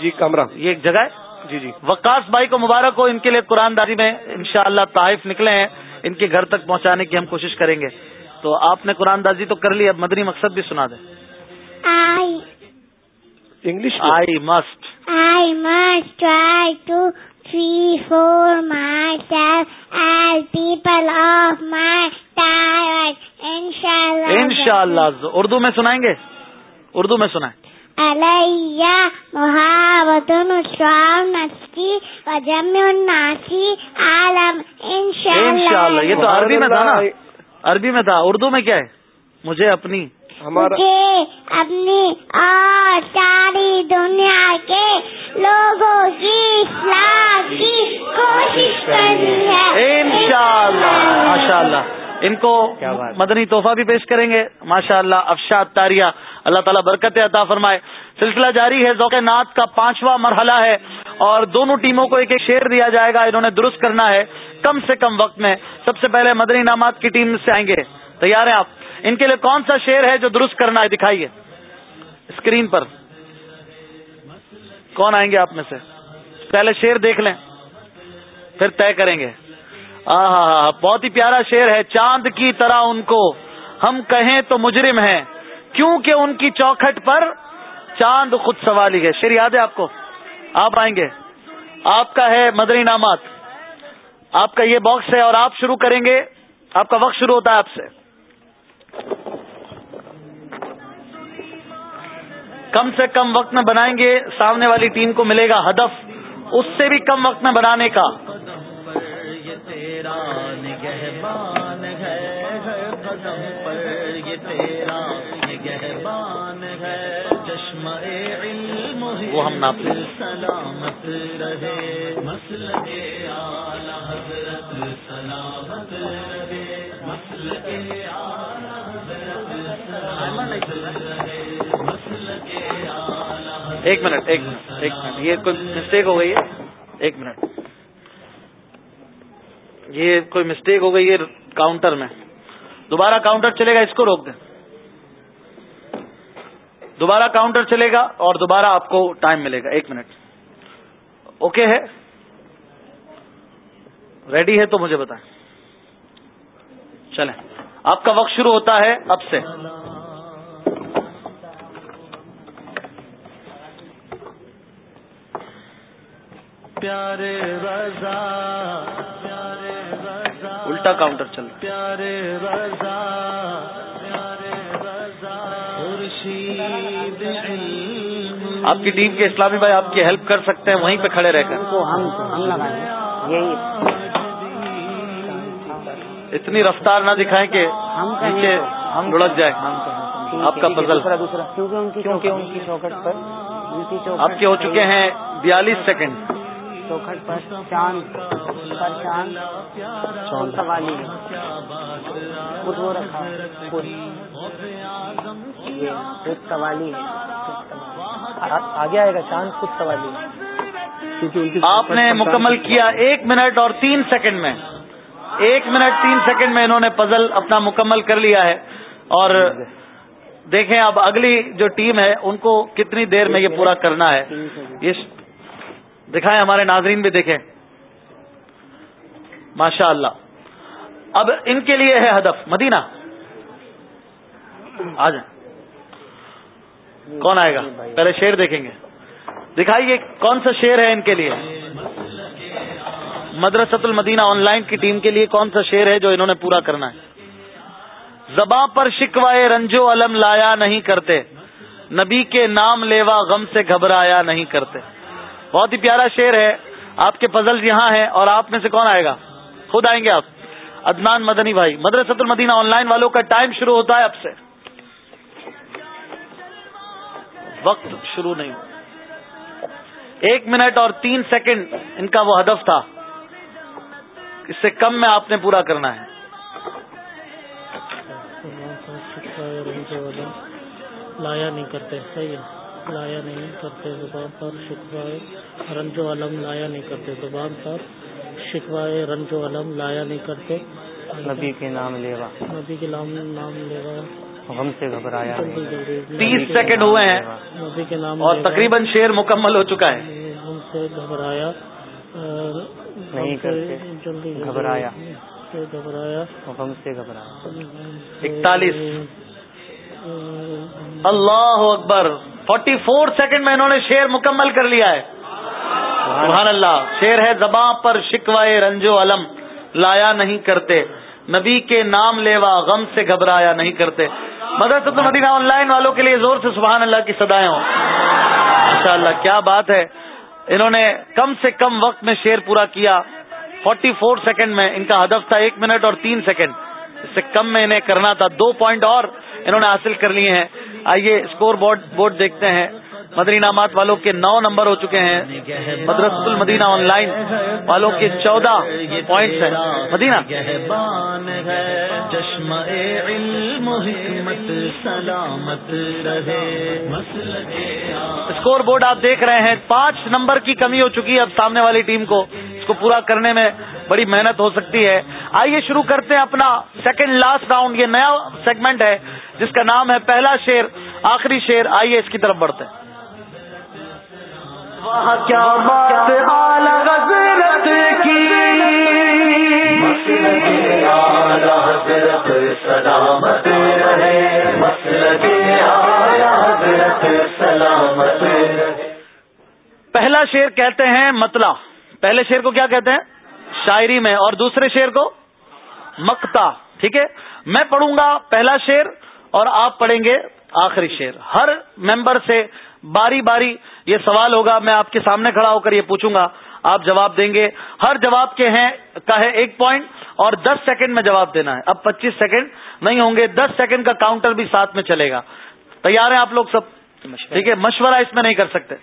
جی کامرا یہ ایک جگہ ہے؟ جی جی۔ وکاس بھائی کو مبارک ہو ان کے لیے قرآن داری میں انشاءاللہ اللہ تحائف نکلے ہیں۔ ان کے گھر تک پہنچانے کی ہم کوشش کریں گے۔ تو آپ نے قرآن دازی تو کر لی اب مدنی مقصد بھی سنا دیں۔ English I must I must try to reform myself as people of my time. Inshallah. انشاءاللہ. اردو میں سنائیں گے؟ اردو میں سنائیں. علیہ محاوت الشام نسکی و جمع الناسی عالم. انشاءاللہ. انشاءاللہ. یہ تو عربی میں تھا نا؟ عربی میں تھا. اردو میں کیا ہے؟ مجھے اپنی مجھے اپنی اور ساری دنیا کے لوگوں کی اصلاح کی کوشش کرنی ہے. انشاءاللہ. ماشاءاللہ. ان کو مدنی تحفہ بھی پیش کریں گے۔ ماشاء اللہ افشاد تاریہ اللہ تعالیٰ برکت عطا فرمائے۔ سلسلہ جاری ہے ذوق نعت کا پانچواں مرحلہ ہے۔ اور دونوں ٹیموں کو ایک ایک شیر دیا جائے گا انہوں نے درست کرنا ہے۔ کم سے کم وقت میں سب سے پہلے مدنی انعامات کی ٹیم سے آئیں گے۔ تیار ہیں آپ؟ ان کے لیے کون سا شیر ہے جو درست کرنا ہے؟ دکھائیے۔ اسکرین پر۔ کون آئیں گے آپ میں سے؟ پہلے شیر دیکھ لیں پھر طے کریں گے۔ ہاں ہاں ہاں بہت ہی پیارا شیر ہے، چاند کی طرح ان کو۔ ہم کہیں تو مجرم ہیں۔ کیونکہ ان کی چوکھٹ پر چاند خود سوالی ہے۔ شیر یاد ہے آپ کو؟ آپ آئیں گے۔ آپ کا ہے مدری نامات۔ آپ کا یہ باکس ہے اور آپ شروع کریں گے۔ آپ کا وقت شروع ہوتا ہے آپ سے۔ کم سے کم وقت میں بنائیں گے، سامنے والی ٹیم کو ملے گا ہدف۔ اس سے بھی کم وقت میں بنانے کا۔ وہ ہم ناپ سلامت رہے مسل حضرت سلامت رہے۔ مسل ایک منٹ ایک منٹ ایک منٹ یہ کوئی مسٹیک ہو گئی ہے؟ ایک منٹ۔ یہ کوئی مسٹیک ہو گئی ہے کاؤنٹر میں۔ دوبارہ کاؤنٹر چلے گا، اس کو روک دیں۔ دوبارہ کاؤنٹر چلے گا اور دوبارہ آپ کو ٹائم ملے گا۔ ایک منٹ۔ اوکے ہے؟ ریڈی ہے تو مجھے بتائیں۔ چلیں۔ آپ کا وقت شروع ہوتا ہے اب سے۔ پیارے رضا پیارے رضا۔ الٹا کاؤنٹر چل پیارے رضا پیارے رضا آپ کی ٹیم کے اسلامی بھائی آپ کی ہیلپ کر سکتے ہیں وہیں پہ کھڑے رہ کر۔ اتنی رفتار نہ دکھائیں کہ نیچے لڑک جائے آپ کا فضل۔ کیونکہ ان کی چوکٹ پر آپ کے ہو چکے ہیں بیالیس سیکنڈ۔ چوکھٹ پر چاند پر چاند چون سوالی خود وہ رکھا خود۔ سوالی آگے آئے گا چاند خود سوالی آپ نے مکمل کیا ایک منٹ اور تین سیکنڈ میں۔ ایک منٹ تین سیکنڈ میں انہوں نے پزل اپنا مکمل کر لیا ہے۔ اور دیکھیں اب اگلی جو ٹیم ہے ان کو کتنی دیر میں یہ پورا کرنا ہے؟ یہ دکھائیں، ہمارے ناظرین بھی دیکھیں۔ ماشاء اللہ اب ان کے لیے ہے ہدف۔ مدینہ۔ آ جائیں۔ کون آئے گا؟ پہلے شیر دیکھیں گے۔ دکھائیے کون سا شیر ہے ان کے لیے۔ مدرسۃ المدینہ آن لائن کی ٹیم کے لیے کون سا شیر ہے جو انہوں نے پورا کرنا ہے۔ زباں پر شکوائے رنجو علم لایا نہیں کرتے۔ نبی کے نام لیوا غم سے گھبرایا نہیں کرتے۔ بہت ہی پیارا شعر ہے۔ آپ کے پزل یہاں ہیں اور آپ میں سے کون آئے گا؟ خود آئیں گے آپ۔ ادنان مدنی بھائی، مدرسۃ المدینہ آن لائن والوں کا ٹائم شروع ہوتا ہے اب سے۔ وقت شروع نہیں۔ ایک منٹ اور تین سیکنڈ ان کا وہ ہدف تھا۔ اس سے کم میں آپ نے پورا کرنا ہے۔ لایا نہیں کرتے، صحیح ہے۔ لایا نہیں کرتے زبان پر شکوائے رنج و علم لایا نہیں کرتے زبان پر شکوائے رنج و علم لایا نہیں کرتے۔ نبی کے نام لیوا۔ نبی کے نام نام لیوا۔ غم سے گھبرایا تیس سیکنڈ ہوئے ہیں۔ نبی کے نام اور تقریباً شیر مکمل ہو چکا ہے۔ غم سے گھبرایا۔ نہیں کرتے۔ جلدی گھبرایا۔ گھبرایا۔ غم سے گھبرایا۔ اکتالیس۔ اللہ اکبر۔ فورٹی فور سیکنڈ میں انہوں نے شیر مکمل کر لیا ہے۔ سبحان اللہ۔ شیر ہے، زباں پر شکوائے رنجو علم، لایا نہیں کرتے۔ نبی کے نام لیوا، غم سے گھبرایا نہیں کرتے۔ مدرسۃ مدینہ آن لائن والوں کے لیے زور سے سبحان اللہ کی سدائیں ہوں۔ ماشاء اللہ کیا بات ہے۔ انہوں نے کم سے کم وقت میں شیر پورا کیا۔ فورٹی فور سیکنڈ میں، ان کا ہدف تھا ایک منٹ اور تین سیکنڈ۔ اس سے کم میں انہیں کرنا تھا، دو پوائنٹ اور انہوں نے حاصل کر لیے ہیں۔ آئیے اسکور بورڈ بورڈ دیکھتے ہیں۔ مدری نامات والوں کے نو نمبر ہو چکے ہیں۔ مدرسۃ المدینہ آن لائن والوں کے چودہ پوائنٹس ہیں۔ مدینہ۔ اسکور بورڈ آپ دیکھ رہے ہیں پانچ نمبر کی کمی ہو چکی ہے اب سامنے والی ٹیم کو۔ اس کو پورا کرنے میں بڑی محنت ہو سکتی ہے۔ آئیے شروع کرتے ہیں اپنا سیکنڈ لاسٹ راؤنڈ یہ نیا سیگمنٹ ہے جس کا نام ہے پہلا شیر آخری شیر آئیے اس کی طرف بڑھتے ہیں۔ کیا بات سلامت سلامت پہلا شیر کہتے ہیں متلا پہلے شیر کو کیا کہتے ہیں؟ شاعری میں۔ اور دوسرے شیر کو؟ مکتا ٹھیک ہے؟ میں پڑھوں گا پہلا شیر اور آپ پڑھیں گے آخری شیر ہر ممبر سے باری باری یہ سوال ہوگا میں آپ کے سامنے کھڑا ہو کر یہ پوچھوں گا۔ آپ جواب دیں گے۔ ہر جواب کے ہیں کا ہے ایک پوائنٹ اور دس سیکنڈ میں جواب دینا ہے۔ اب پچیس سیکنڈ نہیں ہوں گے دس سیکنڈ کا کاؤنٹر بھی ساتھ میں چلے گا۔ تیار ہیں آپ لوگ سب؟ ٹھیک ہے مشورہ اس میں نہیں کر سکتے۔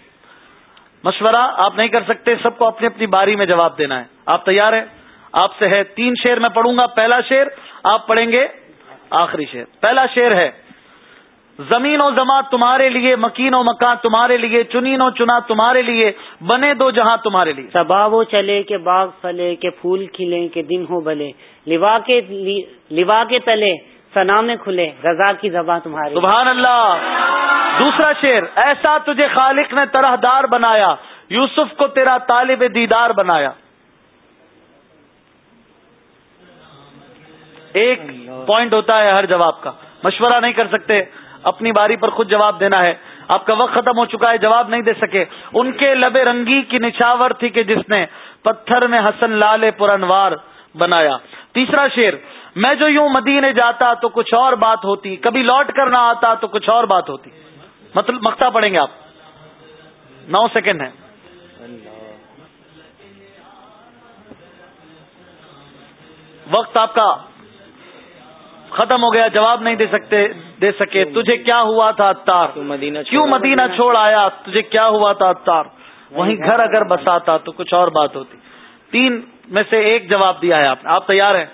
مشورہ آپ نہیں کر سکتے سب کو اپنی اپنی باری میں جواب دینا ہے۔ آپ تیار ہیں؟ آپ سے ہے تین شیر میں پڑھوں گا۔ پہلا شیر آپ پڑھیں گے آخری شیر پہلا شیر ہے زمین و زماں تمہارے لیے مکین و مکان تمہارے لیے چنین و چنا تمہارے لیے بنے دو جہاں تمہارے لیے۔ سبا وہ چلے کہ باغ پھلے کے پھول کھلے کے دن ہو بلے۔ لوا کے لوا کے تلے سنا میں کھلے رضا کی زباں تمہاری سبحان اللہ۔ دوسرا شیر ایسا تجھے خالق نے طرح دار بنایا یوسف کو تیرا طالب دیدار بنایا۔ ایک پوائنٹ ہوتا ہے ہر جواب کا مشورہ نہیں کر سکتے۔ اپنی باری پر خود جواب دینا ہے۔ آپ کا وقت ختم ہو چکا ہے، جواب نہیں دے سکے۔ ان کے لبے رنگی کی نچاور تھی کہ جس نے پتھر میں حسن لال پرنوار بنایا۔ تیسرا شیر میں جو یوں مدینے جاتا تو کچھ اور بات ہوتی، کبھی لوٹ کر نہ آتا تو کچھ اور بات ہوتی۔ مطلب مکتا پڑیں گے آپ۔ نو سیکنڈ ہے۔ وقت آپ کا ختم ہو گیا جواب نہیں دے سکتے دے سکے تجھے کیا ہوا تھا اتار؟ کیوں مدینہ چھوڑ آیا؟ تجھے کیا ہوا تھا اتار؟ وہیں گھر اگر بساتا تو کچھ اور بات ہوتی۔ تین میں سے ایک جواب دیا ہے آپ نے۔ آپ تیار ہیں؟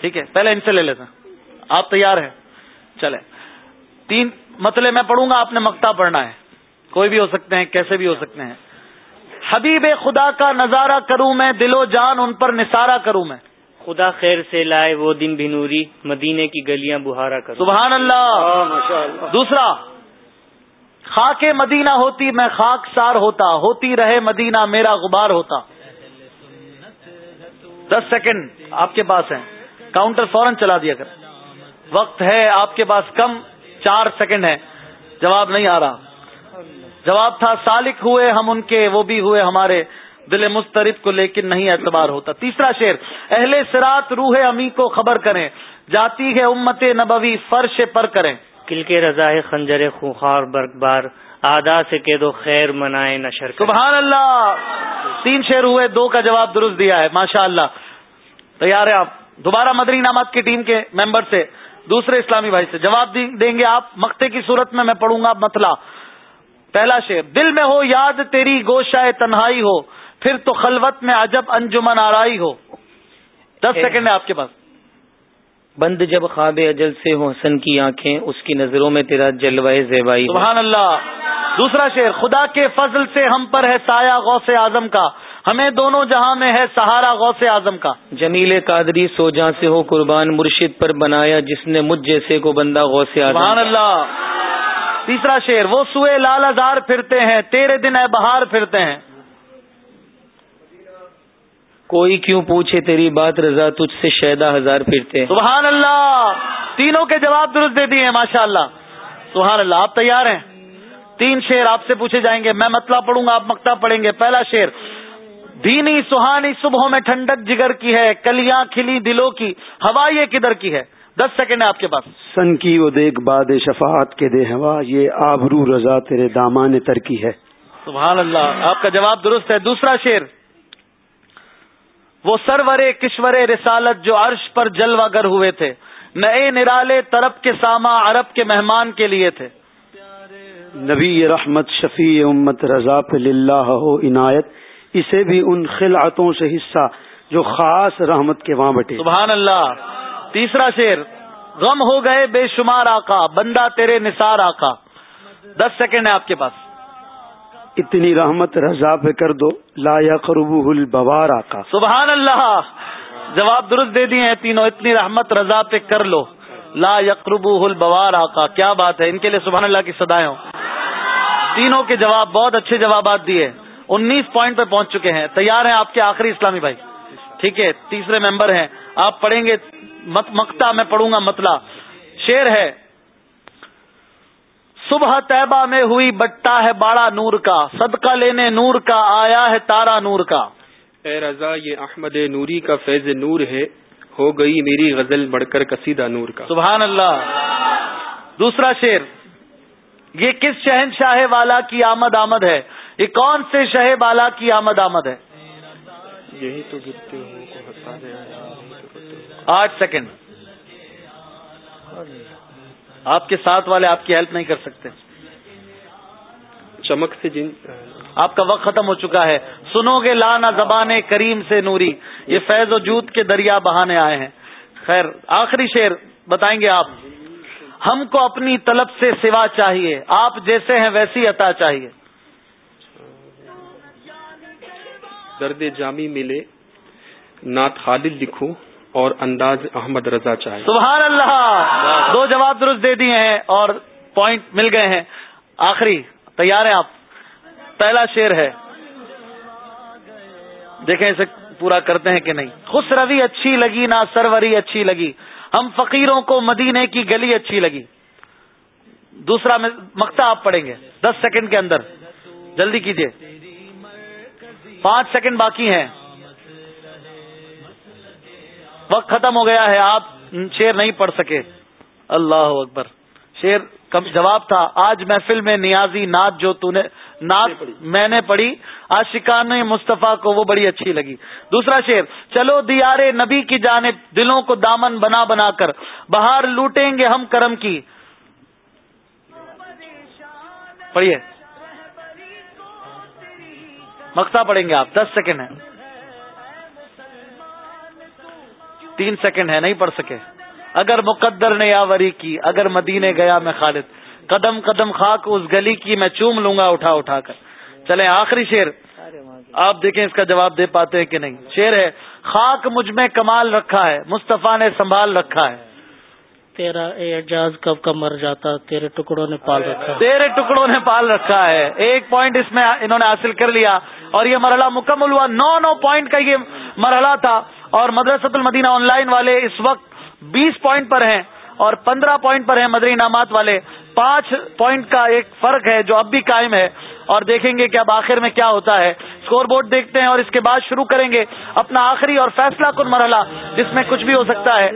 ٹھیک ہے پہلے ان سے لے لیتا۔ آپ تیار ہیں؟ چلے تین مطلب میں پڑھوں گا آپ نے مکتا پڑھنا ہے۔ کوئی بھی ہو سکتے ہیں کیسے بھی ہو سکتے ہیں۔ حبیب خدا کا نظارہ کروں میں دل و جان ان پر نثارہ کروں میں۔ خدا خیر سے لائے وہ دن بھی نوری مدینے کی گلیاں بہارا کر سبحان اللہ! دوسرا خاک مدینہ ہوتی میں خاک سار ہوتا ہوتی رہے مدینہ میرا غبار ہوتا۔ دس سیکنڈ آپ کے پاس ہے کاؤنٹر فوراً چلا دیا کر۔ وقت ہے آپ کے پاس کم چار سیکنڈ ہے جواب نہیں آ رہا۔ جواب تھا سالک ہوئے ہم ان کے وہ بھی ہوئے ہمارے۔ دل مسترد کو لیکن نہیں اعتبار ہوتا۔ تیسرا شیر اہل سرات روح امی کو خبر کریں جاتی ہے امت نبوی فرش پر کریں۔ کل کے رضا خنجر خوخار برق بار آدا سے کہہ دو خیر منائے نشر سبحان اللہ! تین شیر ہوئے دو کا جواب درست دیا ہے ماشاء اللہ تیار ہے آپ دوبارہ مدری نامات کی ٹیم کے ممبر سے دوسرے اسلامی بھائی سے جواب دیں گے آپ۔ مکتے کی صورت میں میں پڑھوں گا متلا پہلا شیر دل میں ہو یاد تیری گوشہ تنہائی ہو۔ پھر تو خلوت میں عجب انجمن آرائی ہو۔ دس سیکنڈ ہے آپ کے پاس۔ بند جب خواب اجل سے ہو حسن کی آنکھیں اس کی نظروں میں تیرا جلوائے زیبائی سبحان اللہ۔ دوسرا شیر خدا کے فضل سے ہم پر ہے سایہ غوث اعظم کا۔ ہمیں دونوں جہاں میں ہے سہارا غوث اعظم کا۔ جمیل قادری سو جہاں سے ہو قربان مرشد پر بنایا جس نے مجھ جیسے کو بندہ غوث اعظم سبحان اللہ۔ تیسرا شیر وہ سوئے لال ہزار پھرتے ہیں تیرے دن اے بہار پھرتے ہیں۔ کوئی کیوں پوچھے تیری بات رضا تجھ سے شیدا ہزار پھرتے سبحان اللہ! تینوں کے جواب درست دے دیے ماشاء اللہ سبحان اللہ آپ تیار ہیں؟ تین شیر آپ سے پوچھے جائیں گے میں متلا پڑھوں گا آپ مکتا پڑھیں گے۔ پہلا شیر دھینی سہانی صبح میں ٹھنڈک جگر کی ہے کلیاں کھلی دلوں کی ہوا یہ کدھر کی ہے؟ دس سیکنڈ ہے آپ کے پاس۔ سن کی وہ دیکھ باد شفاعت کے دے ہوا یہ آبرو رضا تیرے دامان ترکی ہے۔ سبحان اللہ آپ کا جواب درست ہے۔ دوسرا شیر وہ سرورے کشور رسالت جو عرش پر جلوہ گر ہوئے تھے نئے نرالے طرف کے ساما عرب کے مہمان کے لیے تھے۔ نبی رحمت شفیع امت رضا پلّہ ہو عنایت اسے بھی ان خلعتوں سے حصہ جو خاص رحمت کے وہاں بٹے۔ سبحان اللہ۔ تیسرا شیر غم ہو گئے بے شمار آقا بندہ تیرے نثار آقا۔ دس سیکنڈ ہے آپ کے پاس۔ اتنی رحمت رضا پہ کر دو، لا یقربہ البوار آقا سبحان اللہ۔ جواب درست دے دیے ہیں تینوں، اتنی رحمت رضا پہ کر لو۔ لا یقربہ البوار آقا کیا بات ہے؟ ان کے لیے سبحان اللہ کی سدائیں ہوں۔ تینوں کے جواب، بہت اچھے جوابات دیے۔ انیس پوائنٹ پہ پہنچ چکے ہیں۔ تیار ہیں آپ کے آخری اسلامی بھائی۔ ٹھیک ہے، تیسرے ممبر ہیں۔ آپ پڑھیں گے مکتا میں پڑھوں گا متلا شیر ہے صبح طیبہ میں ہوئی بٹا ہے باڑا نور کا صدقہ لینے نور کا آیا ہے تارا نور کا۔ اے رضا یہ احمد نوری کا فیض نور ہے ہو گئی میری غزل بڑھ کر کسیدہ نور کا۔ سبحان اللہ۔ دوسرا شیر یہ کس شہنشاہ والا کی آمد آمد ہے؟ یہ کون سے شہ بالا کی آمد آمد ہے؟ یہی تو گرتے آٹھ سیکنڈ۔ آپ کے ساتھ والے آپ کی ہیلپ نہیں کر سکتے۔ چمک سے جن آپ کا وقت ختم ہو چکا ہے۔ سنو گے لانا زبان کریم سے نوری۔ یہ فیض و جوت کے دریا بہانے آئے ہیں۔ خیر آخری شیر بتائیں گے آپ۔ ہم کو اپنی طلب سے سوا چاہیے۔ آپ جیسے ہیں ویسی عطا چاہیے۔ درد جامی ملے۔ نعت خالد لکھوں۔ اور انداز احمد رضا چاہے۔ سبحان اللہ! دو جواب درست دے دیے ہیں اور پوائنٹ مل گئے ہیں۔ آخری، تیار ہیں آپ؟ پہلا شیر ہے۔ دیکھیں اسے پورا کرتے ہیں کہ نہیں۔ خوش روی اچھی لگی، نہ سروری اچھی لگی۔ ہم فقیروں کو مدینے کی گلی اچھی لگی۔ دوسرا مکتا آپ پڑھیں گے۔ دس سیکنڈ کے اندر۔ جلدی کیجیے پانچ سیکنڈ باقی ہیں۔ وقت ختم ہو گیا ہے، آپ شیر نہیں پڑھ سکے۔ اللہ اکبر۔ شیر جواب تھا، آج محفل میں نیازی نعت جو تو نے، نعت میں نے پڑھی، آج شکان مصطفیٰ کو وہ بڑی اچھی لگی۔ دوسرا شیر چلو دیارے نبی کی جانب، دلوں کو دامن بنا بنا کر۔ باہر لوٹیں گے ہم کرم کی۔ پڑھیے۔ مکتا پڑھیں گے آپ، دس سیکنڈ ہے تین سیکنڈ ہے نہیں پڑھ سکے۔ اگر مقدر نے یاوری کی اگر مدینے گیا میں خالد۔ قدم قدم خاک اس گلی کی میں چوم لوں گا اٹھا اٹھا کر۔ چلیں آخری شیر آپ دیکھیں اس کا جواب دے پاتے ہیں کہ نہیں۔ شیر ہے خاک مجھ میں کمال رکھا ہے مصطفیٰ نے سنبھال رکھا ہے۔ تیرا اعجاز کب کا مر جاتا تیرے ٹکڑوں نے پال رکھا تیرے ٹکڑوں نے پال رکھا ہے۔ ایک پوائنٹ اس میں انہوں نے حاصل کر لیا۔ اور یہ مرحلہ مکمل ہوا۔ نو نو پوائنٹ کا یہ مرحلہ تھا۔ اور مدرسۃ المدینہ آن لائن والے اس وقت بیس پوائنٹ پر ہیں اور پندرہ پوائنٹ پر ہیں مدری انعامات والے۔ پانچ پوائنٹ کا ایک فرق ہے جو اب بھی قائم ہے اور دیکھیں گے کہ اب آخر میں کیا ہوتا ہے۔ اسکور بورڈ دیکھتے ہیں اور اس کے بعد شروع کریں گے اپنا آخری اور فیصلہ کن مرحلہ جس میں کچھ بھی ہو سکتا ہے۔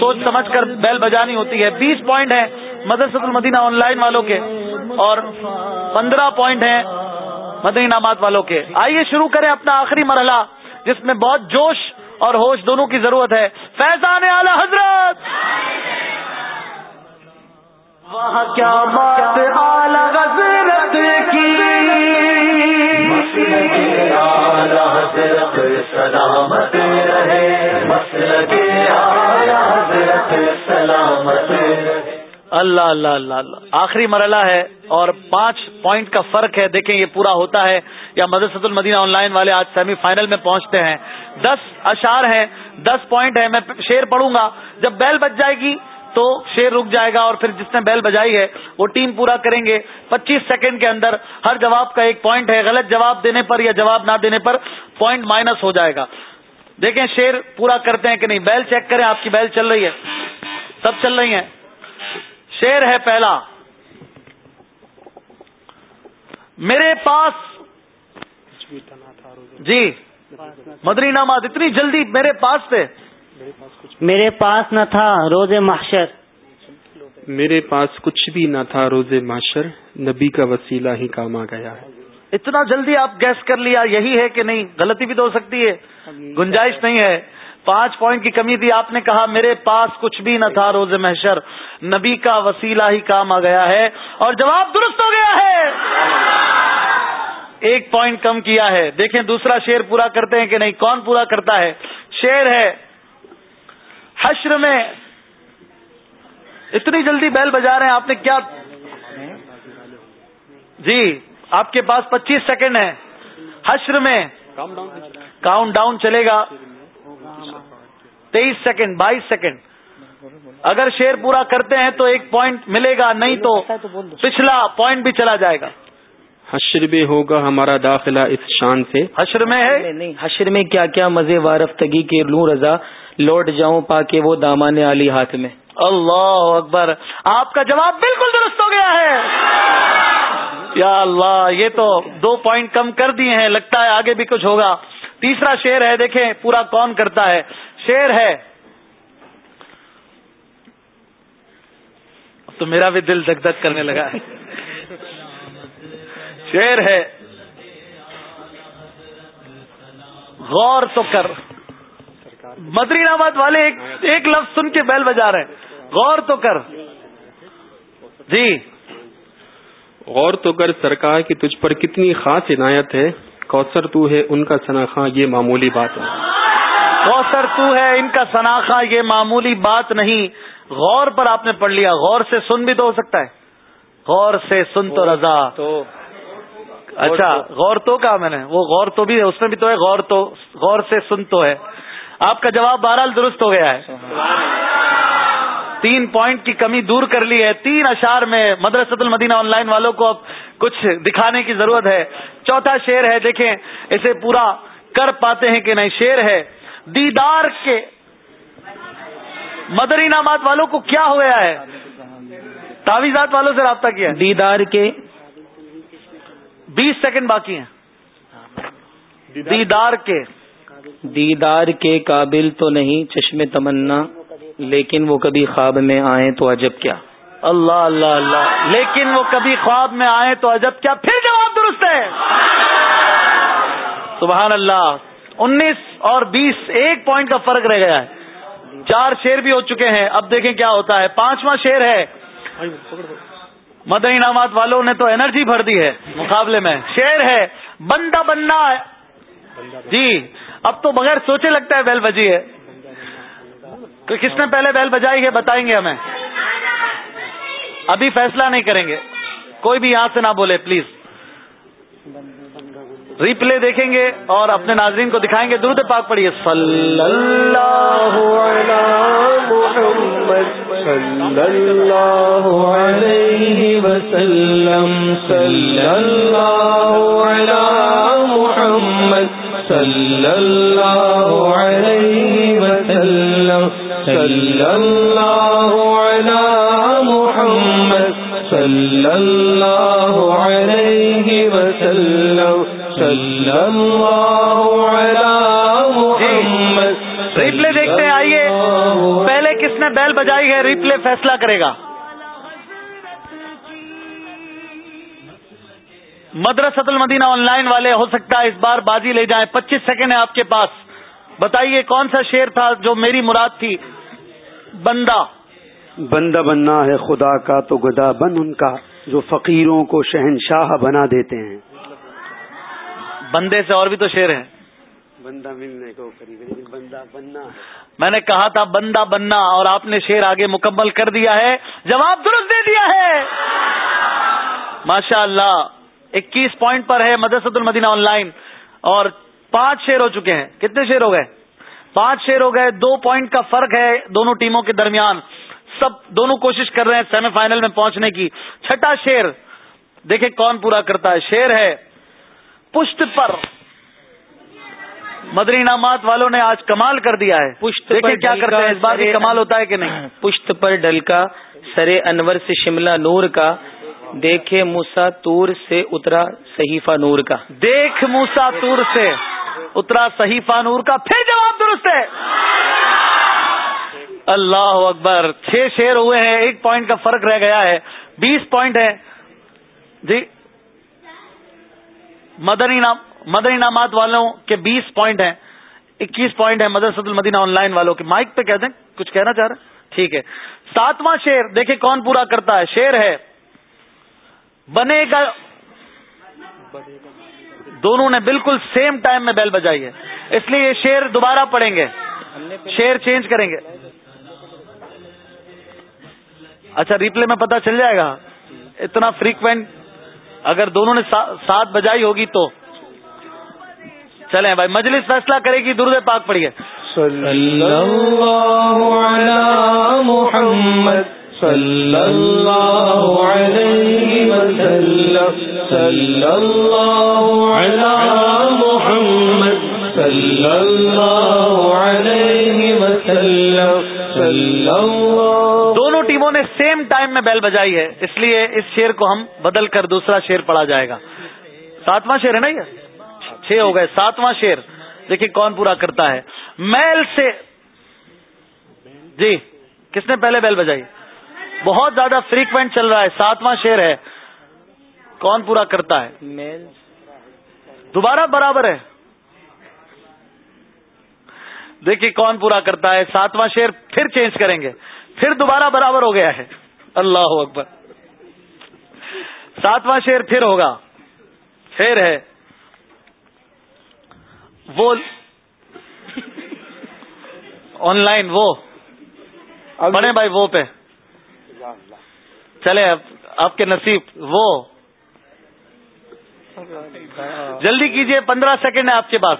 سوچ سمجھ کر بیل بجانی ہوتی ہے۔ بیس پوائنٹ ہیں مدرسۃ المدینہ آن لائن والوں کے اور پندرہ پوائنٹ ہیں مدنی انعامات والوں کے۔ آئیے شروع کریں اپنا آخری مرحلہ جس میں بہت جوش اور ہوش دونوں کی ضرورت ہے۔ فیضان اعلی حضرت! وہاں کیا بات اعلی حضرت کی؟ سلامت رہے۔ سلامت اللہ اللہ اللہ اللہ. آخری مرحلہ ہے اور پانچ پوائنٹ کا فرق ہے، دیکھیں یہ پورا ہوتا ہے۔ یا مدرسۃ المدینہ آن لائن والے آج سیمی فائنل میں پہنچتے ہیں۔ دس اشار ہیں، دس پوائنٹ ہے میں شیر پڑھوں گا۔ جب بیل بج جائے گی تو شیر رک جائے گا اور پھر جس نے بیل بجائی ہے، وہ ٹیم پورا کریں گے۔ پچیس سیکنڈ کے اندر ہر جواب کا ایک پوائنٹ ہے۔ غلط جواب دینے پر یا جواب نہ دینے پر پوائنٹ مائنس ہو جائے گا۔ دیکھیں شیر پورا کرتے ہیں کہ نہیں؟ بیل چیک کریں، آپ کی بیل چل رہی ہے۔ سب چل رہی ہیں۔ شیر ہے پہلا۔ میرے پاس جی مدری نامات اتنی جلدی میرے پاس تھے۔ میرے پاس نہ تھا روز محشر۔ میرے پاس کچھ بھی نہ تھا روز محشر نبی کا وسیلہ ہی کام آ گیا ہے۔ اتنا جلدی آپ گیس کر لیا یہی ہے کہ نہیں غلطی بھی تو ہو سکتی ہے گنجائش نہیں ہے۔ پانچ پوائنٹ کی کمی تھی آپ نے کہا میرے پاس کچھ بھی نہ تھا روز محشر۔ نبی کا وسیلہ ہی کام آ گیا ہے اور جواب درست ہو گیا ہے۔ ایک پوائنٹ کم کیا ہے۔ دیکھیں دوسرا شیر پورا کرتے ہیں کہ نہیں؟ کون پورا کرتا ہے؟ شیر ہے حشر میں اتنی جلدی بیل بجا رہے ہیں آپ نے کیا؟ جی آپ کے پاس پچیس سیکنڈ ہے حشر میں کاؤنٹ ڈاؤن چلے گا۔ تیئیس سیکنڈ بائیس سیکنڈ۔ اگر شیر پورا کرتے ہیں تو ایک پوائنٹ ملے گا نہیں تو پچھلا پوائنٹ بھی چلا جائے گا۔ حشر میں ہوگا ہمارا داخلہ اس شان سے۔ حشر میں ہے؟ نہیں حشر میں کیا کیا مزے وارفتگی کے لوں رضا۔ لوٹ جاؤں پا کے وہ دامان علی ہاتھ میں۔ اللہ اکبر۔ آپ کا جواب بالکل درست ہو گیا ہے۔ یا اللہ یہ تو دو پوائنٹ کم کر دیے ہیں لگتا ہے آگے بھی کچھ ہوگا۔ تیسرا شیر ہے دیکھیں پورا کون کرتا ہے۔ شیر ہے۔ تو میرا بھی دل دک دک کرنے لگا۔ ہے شیر ہے۔ غور تو کر۔ مدری آباد والے ایک ایک لفظ سن کے بیل بجا رہے ہیں۔ غور تو کر۔ جی۔ غور تو کر سرکار کی تجھ پر کتنی خاص عنایت ہے۔ کوثر تو ہے ان کا سناخا یہ معمولی بات ہے۔ کوثر تو ہے ان کا سناخا یہ معمولی بات نہیں۔ غور پر آپ نے پڑھ لیا غور سے سن بھی تو ہو سکتا ہے۔ غور سے سن تو رضا۔ تو۔ اچھا غور تو۔ کہا میں نے۔ وہ غور تو بھی ہے اس میں بھی تو ہے غور تو۔ غور سے سن تو ہے۔ آپ کا جواب بہرحال درست ہو گیا ہے۔ تین پوائنٹ کی کمی دور کر لی ہے۔ تین اشار میں مدرسۃ المدینہ آن لائن والوں کو اب کچھ دکھانے کی ضرورت ہے۔ چوتھا شیر ہے دیکھیں اسے پورا کر پاتے ہیں کہ نہیں؟ شیر ہے دیدار کے مدر انعامات والوں کو کیا ہو گیا ہے؟ تعویذات والوں سے رابطہ کیا دیدار کے بیس سیکنڈ باقی ہیں۔ دیدار کے۔ دیدار کے قابل تو نہیں چشم تمنا لیکن وہ کبھی خواب میں آئے تو عجب کیا؟ اللہ اللہ اللہ۔ لیکن وہ کبھی خواب میں آئے تو عجب کیا؟ پھر جواب درست ہے۔ سبحان اللہ۔ انیس اور بیس، ایک پوائنٹ کا فرق رہ گیا ہے۔ چار شیر بھی ہو چکے ہیں۔ اب دیکھیں کیا ہوتا ہے۔ پانچواں شیر ہے۔ مدر انعامات والوں نے تو انرجی بھر دی ہے مقابلے میں۔ شیر ہے، بندہ بننا جی اب تو بغیر سوچے لگتا ہے بیل بجی ہے۔ تو کس نے پہلے بیل بجائی ہے، بتائیں گے ہمیں۔ ابھی فیصلہ نہیں کریں گے۔ کوئی بھی یہاں سے نہ بولے، پلیز۔ ریپلے دیکھیں گے اور اپنے ناظرین کو دکھائیں گے درود پاک پڑھیے۔ صلی اللہ صلی اللہ علیہ وسلم صلی اللہ علی محمد صلی اللہ علیہ وسلم صلی اللہ ریپلے فیصلہ کرے گا۔ مدرسۃ المدینہ آن لائن والے ہو سکتا ہے اس بار بازی لے جائیں۔ پچیس سیکنڈ ہے آپ کے پاس۔ بتائیے کون سا شیر تھا جو میری مراد تھی؟ بندہ۔ بندہ بننا ہے خدا کا تو گدا بن ان کا جو فقیروں کو شہنشاہ بنا دیتے ہیں۔ بندے سے اور بھی تو شیر ہیں۔ بندہ ملنے کو قریب بندہ بننا میں نے کہا تھا بندہ بننا اور آپ نے شیر آگے مکمل کر دیا ہے۔ جواب درست دے دیا ہے۔ ماشاء اللہ اکیس پوائنٹ پر ہے مدرسۃ المدینہ آن لائن۔ اور پانچ شیر ہو چکے ہیں۔ کتنے شیر ہو گئے؟ پانچ شیر ہو گئے۔ دو پوائنٹ کا فرق ہے دونوں ٹیموں کے درمیان۔ سب دونوں کوشش کر رہے ہیں سیمی فائنل میں پہنچنے کی۔ چھٹا شیر دیکھیں کون پورا کرتا ہے۔ شیر ہے، پشت پر۔ مدری انعامات والوں نے آج کمال کر دیا ہے۔ پشت دیکھیں کیا کرتے ہیں اس بار بھی کمال ہوتا ہے کہ نہیں؟ <clears throat> پشت پر ڈل کا سرے انور سے شملہ نور کا۔ دیکھے موسا تور سے اترا صحیفہ نور کا۔ دیکھ موسا تور سے اترا صحیفہ نور کا پھر جواب درست ہے اللہ اکبر چھ شیر ہوئے ہیں ایک پوائنٹ کا فرق رہ گیا ہے۔ بیس پوائنٹ ہے۔ جی۔ مدنی نام مدنی انعامات والوں کے بیس پوائنٹ ہیں، اکیس پوائنٹ ہے مدرسۃ المدینہ آن لائن والوں کے۔ مائک پہ کہہ دیں، کچھ کہنا چاہ رہے ہیں؟ ٹھیک ہے۔ ساتواں شیر دیکھیں کون پورا کرتا ہے۔ شیر ہے، بنے گا۔ دونوں نے بالکل سیم ٹائم میں بیل بجائی ہے۔ اس لیے یہ شیر دوبارہ پڑھیں گے۔ شیر چینج کریں گے۔ اچھا ریپلے میں پتا چل جائے گا۔ اتنا فریکوینٹ اگر دونوں نے ساتھ بجائی ہوگی تو۔ چلیں بھائی مجلس فیصلہ کرے گی درد پاک پڑیے محمد صلی اللہ علیہ وسلم صلی اللہ علی محمد صلی اللہ علیہ وسلم صلی اللہ دونوں ٹیموں نے سیم ٹائم میں بیل بجائی ہے اس لیے اس شیر کو ہم بدل کر دوسرا شیر پڑا جائے گا۔ ساتواں شیر ہے نا یہ؟ چھ ہو گئے ساتواں شیر دیکھیے کون پورا کرتا ہے۔ میل سے۔ جی کس نے پہلے بیل بجائی؟ بہت زیادہ فریکوینٹ چل رہا ہے ساتواں شیر ہے۔ کون پورا کرتا ہے؟ دوبارہ برابر ہے۔ دیکھیے کون پورا کرتا ہے ساتواں شیر پھر چینج کریں گے۔ پھر دوبارہ برابر ہو گیا ہے۔ اللہ اکبر۔ ساتواں شیر پھر ہوگا۔ پھر ہے۔ وہ آن لائن وہ بڑے بھائی وہ پہ۔ چلے آپ کے نصیب وہ۔ جلدی کیجیے پندرہ سیکنڈ ہے آپ کے پاس۔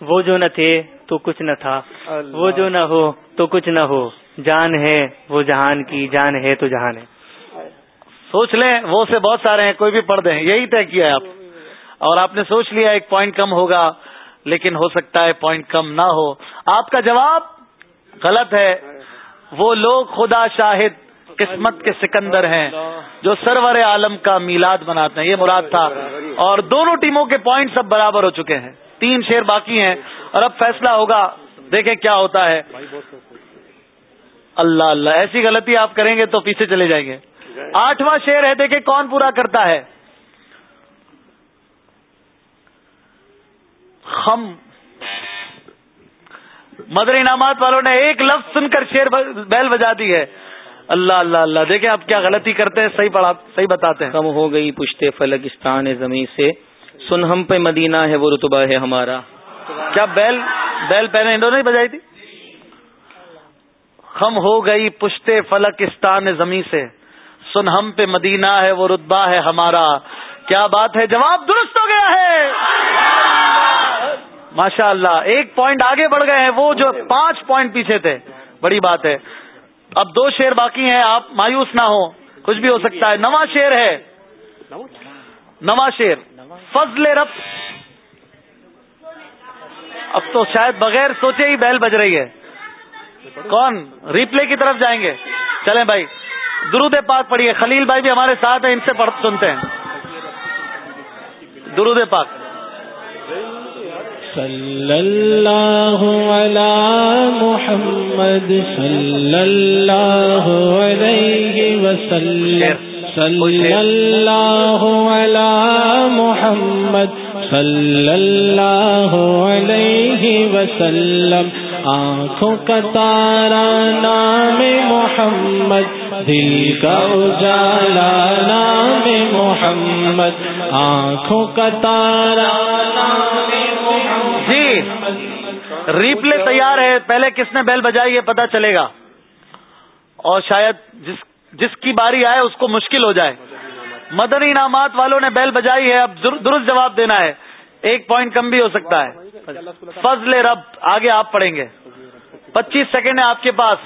وہ جو نہ تھے تو کچھ نہ تھا۔ وہ جو نہ ہو تو کچھ نہ ہو۔ جان ہے وہ جہان کی جان ہے تو جہان ہے۔ سوچ لیں وہ سے بہت سارے ہیں کوئی بھی پڑھ دیں۔ یہی طے کیا ہے آپ۔ اور آپ نے سوچ لیا ایک پوائنٹ کم ہوگا، لیکن ہو سکتا ہے پوائنٹ کم نہ ہو۔ آپ کا جواب غلط ہے۔ وہ لوگ خدا شاہد قسمت کے سکندر ہیں، جو سرور عالم کا میلاد مناتے ہیں۔ یہ مراد تھا۔ اور دونوں ٹیموں کے پوائنٹ سب برابر ہو چکے ہیں۔ تین شیر باقی ہیں۔ اور اب فیصلہ ہوگا۔ دیکھیں کیا ہوتا ہے۔ اللہ اللہ۔ ایسی غلطی آپ کریں گے تو پیچھے چلے جائیں گے۔ آٹھواں شیر ہے، دیکھیں کون پورا کرتا ہے۔ خم۔ مدر انعامات والوں نے ایک لفظ سن کر شیر بیل بجا دی ہے۔ اللہ اللہ اللہ دیکھیں آپ کیا غلطی کرتے ہیں صحیح پڑھا صحیح بتاتے ہیں۔ کم ہو گئی پشتے فلکستان زمین سے۔ سن ہم پہ مدینہ ہے وہ رتبہ ہے ہمارا۔ کیا بیل بیل پہنے انہوں نے بجائی تھی؟ خم ہو گئی پشتے فلکستان زمین سے۔ سن ہم پہ مدینہ ہے وہ رتبہ ہے ہمارا۔ کیا بات ہے؟ جواب درست ہو گیا ہے۔ ماشاء اللہ ایک پوائنٹ آگے بڑھ گئے ہیں، وہ جو پانچ پوائنٹ پیچھے تھے۔ بڑی بات ہے۔ اب دو شیر باقی ہیں، آپ مایوس نہ ہو کچھ بھی ہو سکتا ہے۔ نواں شیر ہے۔ نواں شیر فضل رب۔ اب تو شاید بغیر سوچے ہی بیل بج رہی ہے۔ کون؟ ریپلے کی طرف جائیں گے۔ چلیں بھائی۔ درود پاک پڑھیے۔ خلیل بھائی بھی ہمارے ساتھ ہیں، ان سے سنتے ہیں۔ درود پاک۔ صلی اللہ علی محمد صلی اللہ علیہ وسلم. صلی اللہ علی محمد صلی اللہ علیہ وسلم. آنکھوں کا تارا نام محمد دل کا اجالا نام محمد. آنکھوں کا تارا جی ریپلے تیار ہے۔ پہلے کس نے بیل بجائی یہ پتا چلے گا۔ اور شاید جس جس کی باری آئے اس کو مشکل ہو جائے۔ مدنی انعامات والوں نے بیل بجائی ہے۔ اب درست جواب دینا ہے۔ ایک پوائنٹ کم بھی ہو سکتا ہے۔ فضل رب آگے آپ پڑھیں گے۔ پچیس سیکنڈ ہے آپ کے پاس۔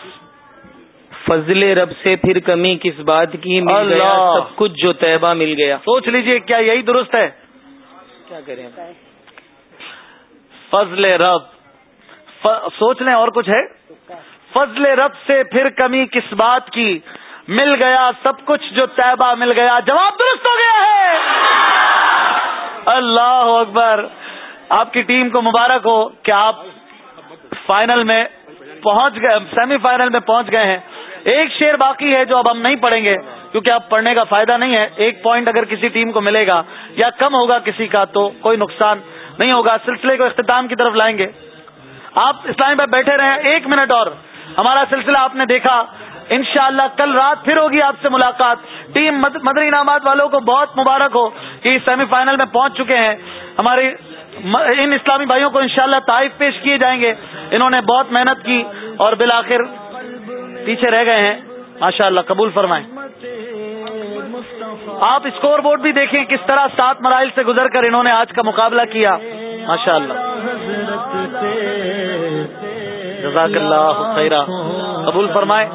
فضل رب سے پھر کمی کس بات کی مل گیا؟ سب کچھ جو طیبہ مل گیا۔ سوچ لیجیے کیا یہی درست ہے؟ کیا کریں؟ فضل رب. سوچ لیں اور کچھ ہے؟ فضل رب سے پھر کمی کس بات کی؟ مل گیا سب کچھ جو طیبہ مل گیا، جواب درست ہو گیا ہے! اللہ اکبر! آپ کی ٹیم کو مبارک ہو کہ آپ فائنل میں پہنچ گئے، سیمی فائنل میں پہنچ گئے ہیں۔ ایک شیر باقی ہے جو اب ہم نہیں پڑھیں گے، کیونکہ اب پڑھنے کا فائدہ نہیں ہے۔ ایک پوائنٹ اگر کسی ٹیم کو ملے گا یا کم ہوگا کسی کا تو کوئی نقصان نہیں ہوگا، سلسلے کو اختتام کی طرف لائیں گے۔ آپ اسلام پہ بیٹھے رہے ایک منٹ اور۔ ہمارا سلسلہ آپ نے دیکھا۔ انشاءاللہ کل رات پھر ہوگی آپ سے ملاقات۔ ٹیم مدری انعامات والوں کو بہت مبارک ہو کہ سیمی فائنل میں پہنچ چکے ہیں۔ ہماری ان اسلامی بھائیوں کو انشاءاللہ شاء پیش کیے جائیں گے۔ انہوں نے بہت محنت کی اور بالآخر پیچھے رہ گئے ہیں۔ ماشاء اللہ قبول فرمائیں۔ آپ اسکور بورڈ بھی دیکھیں کس طرح سات مراحل سے گزر کر انہوں نے آج کا مقابلہ کیا۔ ماشاء اللہ جزاک اللہ خیرہ قبول فرمائے۔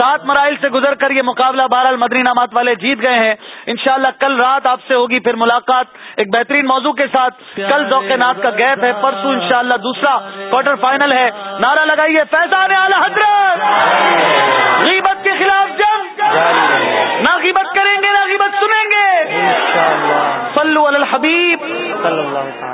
سات مراحل سے گزر کر یہ مقابلہ بہرحال مدری نامات والے جیت گئے ہیں۔ انشاءاللہ کل رات آپ سے ہوگی پھر ملاقات ایک بہترین موضوع کے ساتھ۔ کل ذوق نات کا گیپ ہے۔ پرسوں انشاءاللہ دوسرا کوارٹر فائنل ہے۔ نعرہ لگائیے فیضان اعلی حضرت۔ غیبت کے خلاف جنگ۔ نہ غیبت کریں گے نہ غیبت سنیں گے۔ صلو علی الحبیب۔ صلی اللہ